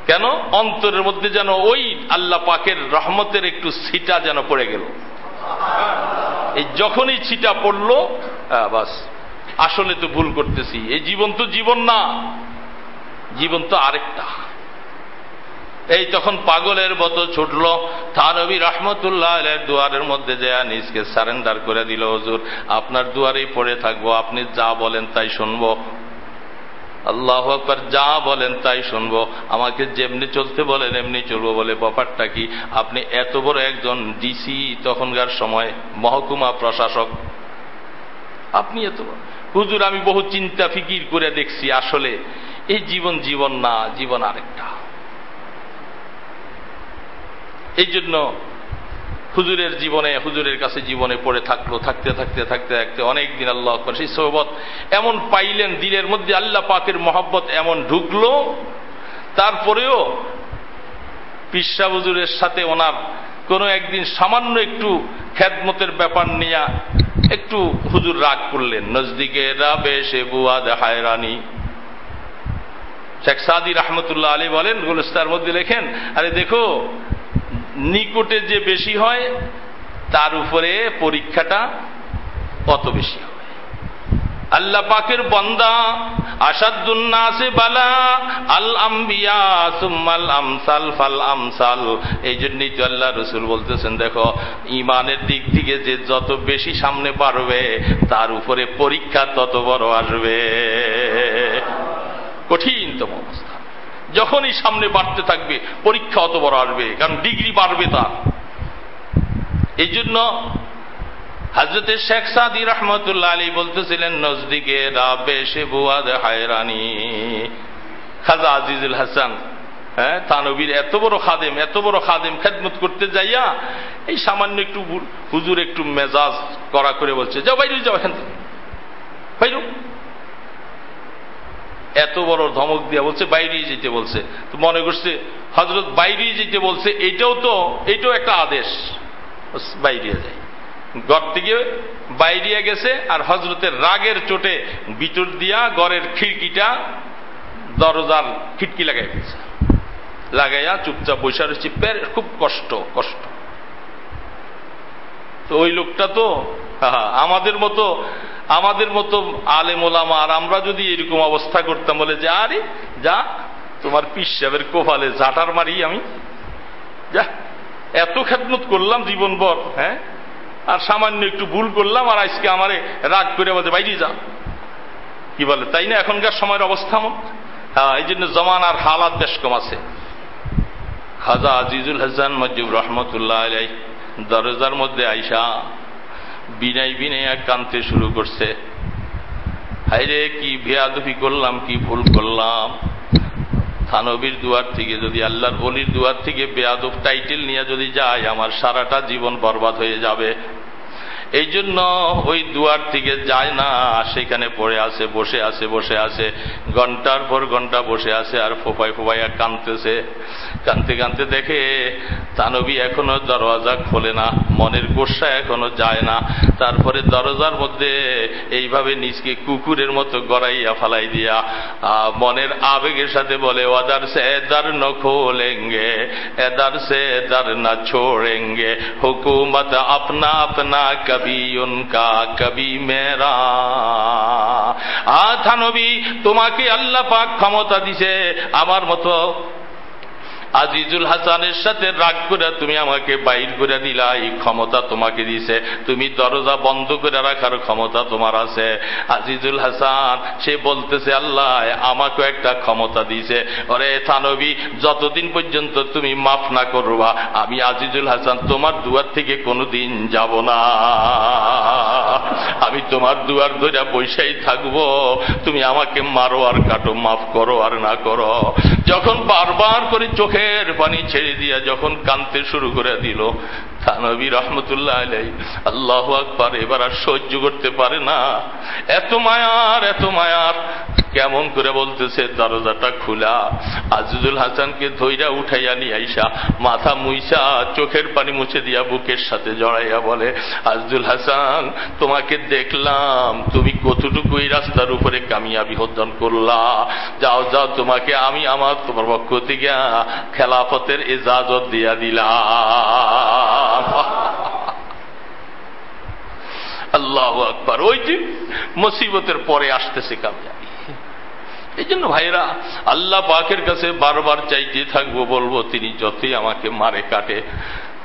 কেন? অন্তরের মধ্যে যেন ওই আল্লাহ পাকের রহমতের একটু ছিটা যেন পড়ে গেল। এই যখনই ছিটা পড়ল বাস, আসলে তো ভুল করতেছি। এই জীবন তো জীবন না, জীবন তো আরেকটা। এই তখন পাগলের মতো ছুটল থানবী রহমতুল্লাহ দুয়ারের মধ্যে যে নিজকে সারেন্ডার করে দিল, হজুর। আপনার দুয়ারেই পড়ে থাকব, আপনি যা বলেন তাই শুনব। আল্লাহ আকবর, যা বলেন তাই শুনব। আমাকে যেমনি চলতে বলেন, এমনি চলবো বলে ব্যাপারটা কি? আপনি এত বড় একজন ডিসি তখনকার সময় মহকুমা প্রশাসক। আপনি এত হুজুর, আমি বহু চিন্তা ফিকির করে দেখছি আসলে। এই জীবন জীবন না, জীবন আরেকটা। এই জন্য হুজুরের জীবনে, হুজুরের কাছে জীবনে পড়ে থাকল, থাকতে থাকতে থাকতে থাকতে অনেক দিন আল্লাহ সেই সোহবত এমন পাইলেন দিনের মধ্যে আল্লাহ পাকের মহব্বত এমন ঢুকলো। তারপরেও পিসা হুজুরের সাথে ওনার কোনো একদিন সামান্য একটু খ্যাতমতের ব্যাপার নিয়ে একটু হুজুর রাগ করলেন। নজদিকে রাবে সে বুয়া দেখায় রানী। শেখ সাদি রহমতুল্লাহ আলী বলেন, গুলস্তার মধ্যে লেখেন, আরে দেখো নিকটে যে বেশি হয়, তার উপরে পরীক্ষাটা অত বেশি হবে আল্লাহ পাকের বন্দা আসাদুন্নাসে বালা, আল আম্বিয়া আমসাল ফাল আমসাল। এই জন্যই তো আল্লাহ রসুল বলতেছেন, দেখো, ইমানের দিক থেকে যে যত বেশি সামনে পারবে তার উপরে পরীক্ষা তত বড় আসবে। কঠিনতম অবস্থা। যখনই সামনে বাড়তে থাকবে, পরীক্ষা অত বড় আসবে, কারণ ডিগ্রি বাড়বে তার। এই জন্য হাজরতের শেখ সাদি রহমতুল্লাহ আলী বলতেছিলেন, নজদিকে রাবে বুয়াদ হায়রানি। খাজা আজিজুল হাসান হ্যাঁ তানবীর এত বড় খাদেম, এত বড় খাদেম খেদমত করতে যাইয়া এই সামান্য একটু হুজুর একটু মেজাজ করা করে বলছে, যাও বাইরে, যাও এখান থেকে। এত বড় ধমক দিয়া বলছে বাইরে যেতে বলছে। তো মনে করছে হজরত বাইরে যেতে বলছে, এটাও তো এইটাও একটা আদেশ। বাইরে যায়। ঘর থেকে বাইরিয়া গেছে আর হজরতের রাগের চোটে বিচুর দিয়া ঘরের খিড়কিটা, দরজার খিটকি লাগাই গেছে লাগাইয়া চুপচাপ বৈশা রয়েছে। খুব কষ্ট কষ্ট। তো ওই লোকটা তো আমাদের মতো আমাদের মতো আলে মোলামা আর আমরা যদি এরকম অবস্থা করতাম, বলে যে, আরে, যা, তোমার পিসাবের কোফালে জাটার মারি আমি। যা, এত খেদমত করলাম জীবনভর হ্যাঁ? আর সামান্য একটু ভুল করলাম, আর আজকে আমারে রাগ করে আমাদের বাইরে যা। কি বলে, তাই না? এখনকার সময়ের অবস্থা মন হ্যাঁ এই জন্য জমানার হালাত বেশ কম আছে। খাজা আজিজুল হাসান মজিব রহমতুল্লাহ দরজার মধ্যে আইসা বিনাই বিনাই কানতে শুরু করছে। হাইরে কি বেয়াদফি করলাম, কি ভুল করলাম। থানবীর দুয়ার থেকে যদি আল্লাহর বলির দুয়ার থেকে বেয়াদব টাইটেল নিয়ে যদি যায়, আমার সারাটা জীবন বরবাদ হয়ে যাবে। এই জন্য ওই দুয়ার থেকে যায় না, সেখানে পড়ে আছে, বসে আছে বসে আছে। ঘণ্টার পর ঘণ্টা বসে আছে আর ফোপাই ফোপাইয়া কানতেছে কানতে কানতে দেখে তানবী এখনও দরওয়াজা খোলে না, মনের গোসা এখনও যায় না। তারপরে দরজার মধ্যে এইভাবে নিজকে কুকুরের মতো গড়াইয়া ফালাই দিয়া মনের আবেগের সাথে বলে, ওদার সে এদার ন খোলেঙ্গে, এদার সে এদার না ছোড়েঙ্গে। হুকুমত আপনা আপনা কবি কবি মেরা। আথানবী তোমাকে আল্লাহ পাক ক্ষমতা দিছে আমার মতো আজিজুল হাসানের সাথে রাগ করে তুমি আমাকে বাইর করে দিলা এই ক্ষমতা তোমাকে দিছে। তুমি দরজা বন্ধ করে রাখার ক্ষমতা তোমার আছে। আজিজুল হাসান, সে বলতেছে, আল্লাহ, আমাকে একটা ক্ষমতা দিছে। ওরে থানবী, যতদিন পর্যন্ত তুমি মাফ না করবা, আমি আজিজুল হাসান, তোমার দুয়ার থেকে কোনোদিন যাব না। আমি তোমার দুয়ার ধরে বৈশাই থাকব। তুমি আমাকে মারো আর কাটো, মাফ করো আর না করো। যখন বারবার করে চোখের পানি ছেড়ে দিয়া যখন কানতে শুরু করে দিল থানবী রহমতুল্লাহ আলাই আল্লাহ আকবার, এবার আর সহ্য করতে পারে না। এত মায়ার এত মায়ার। কেমন করে বলতেছে, দরজাটা খোলা। আজিজুল হাসানকে ধৈরা উঠাইয়া নিয়ে আইসা, মাথা মুইসা, চোখের পানি মুছে দিয়া বুকের সাথে জড়াইয়া বলে, আজিজুল হাসান, তোমাকে দেখলাম। তুমি কতটুকু এই রাস্তার উপরে কামিয়াবি অর্জন করলা? যাও যাও তোমাকে, আমি আমার তোমার পক্ষ থেকে খেলাফতের এজাজত দিয়া দিলাম। আল্লাহ আকবার। ওই যে মুসিবতের পরে আসতেছে কামিয়াবি এই জন্য ভাইরা আল্লাহ পাকের কাছে বারবার চাইতে থাকব, বলব, তিনি যতই আমাকে মারে কাটে,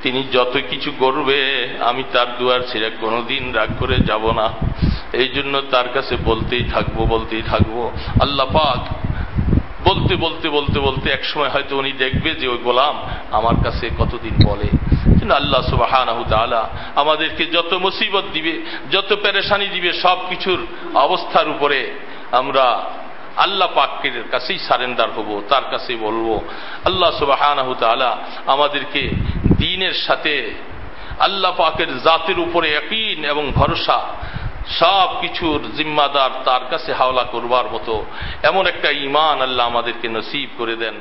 তিনি যত কিছু করবে, আমি তার দুয়ার ছেড়ে কোনোদিন রাগ করে যাব না। এই জন্য তার কাছে বলতেই থাকব বলতেই থাকব, আল্লাহ পাক বলতে বলতে বলতে বলতে একসময় হয়তো উনি দেখবে যে ওই গোলাম আমার কাছে কতদিন বলে। কিন্তু আল্লাহ সুবাহ আমাদেরকে যত মুসিবত দিবে, যত পেরেশানি দিবে সব কিছুর অবস্থার উপরে আমরা আল্লাহ পাকের কাছেই সারেন্ডার হব, তার কাছেই বলব। আল্লাহ সুবাহ আমাদেরকে দিনের সাথে আল্লাহ পাকের জাতের উপরে একইন এবং ভরসা সব কিছুর জিম্মাদার তার কাছে হাওলা করবার মতো এমন একটা ইমান আল্লাহ আমাদেরকে নসিব করে দেন।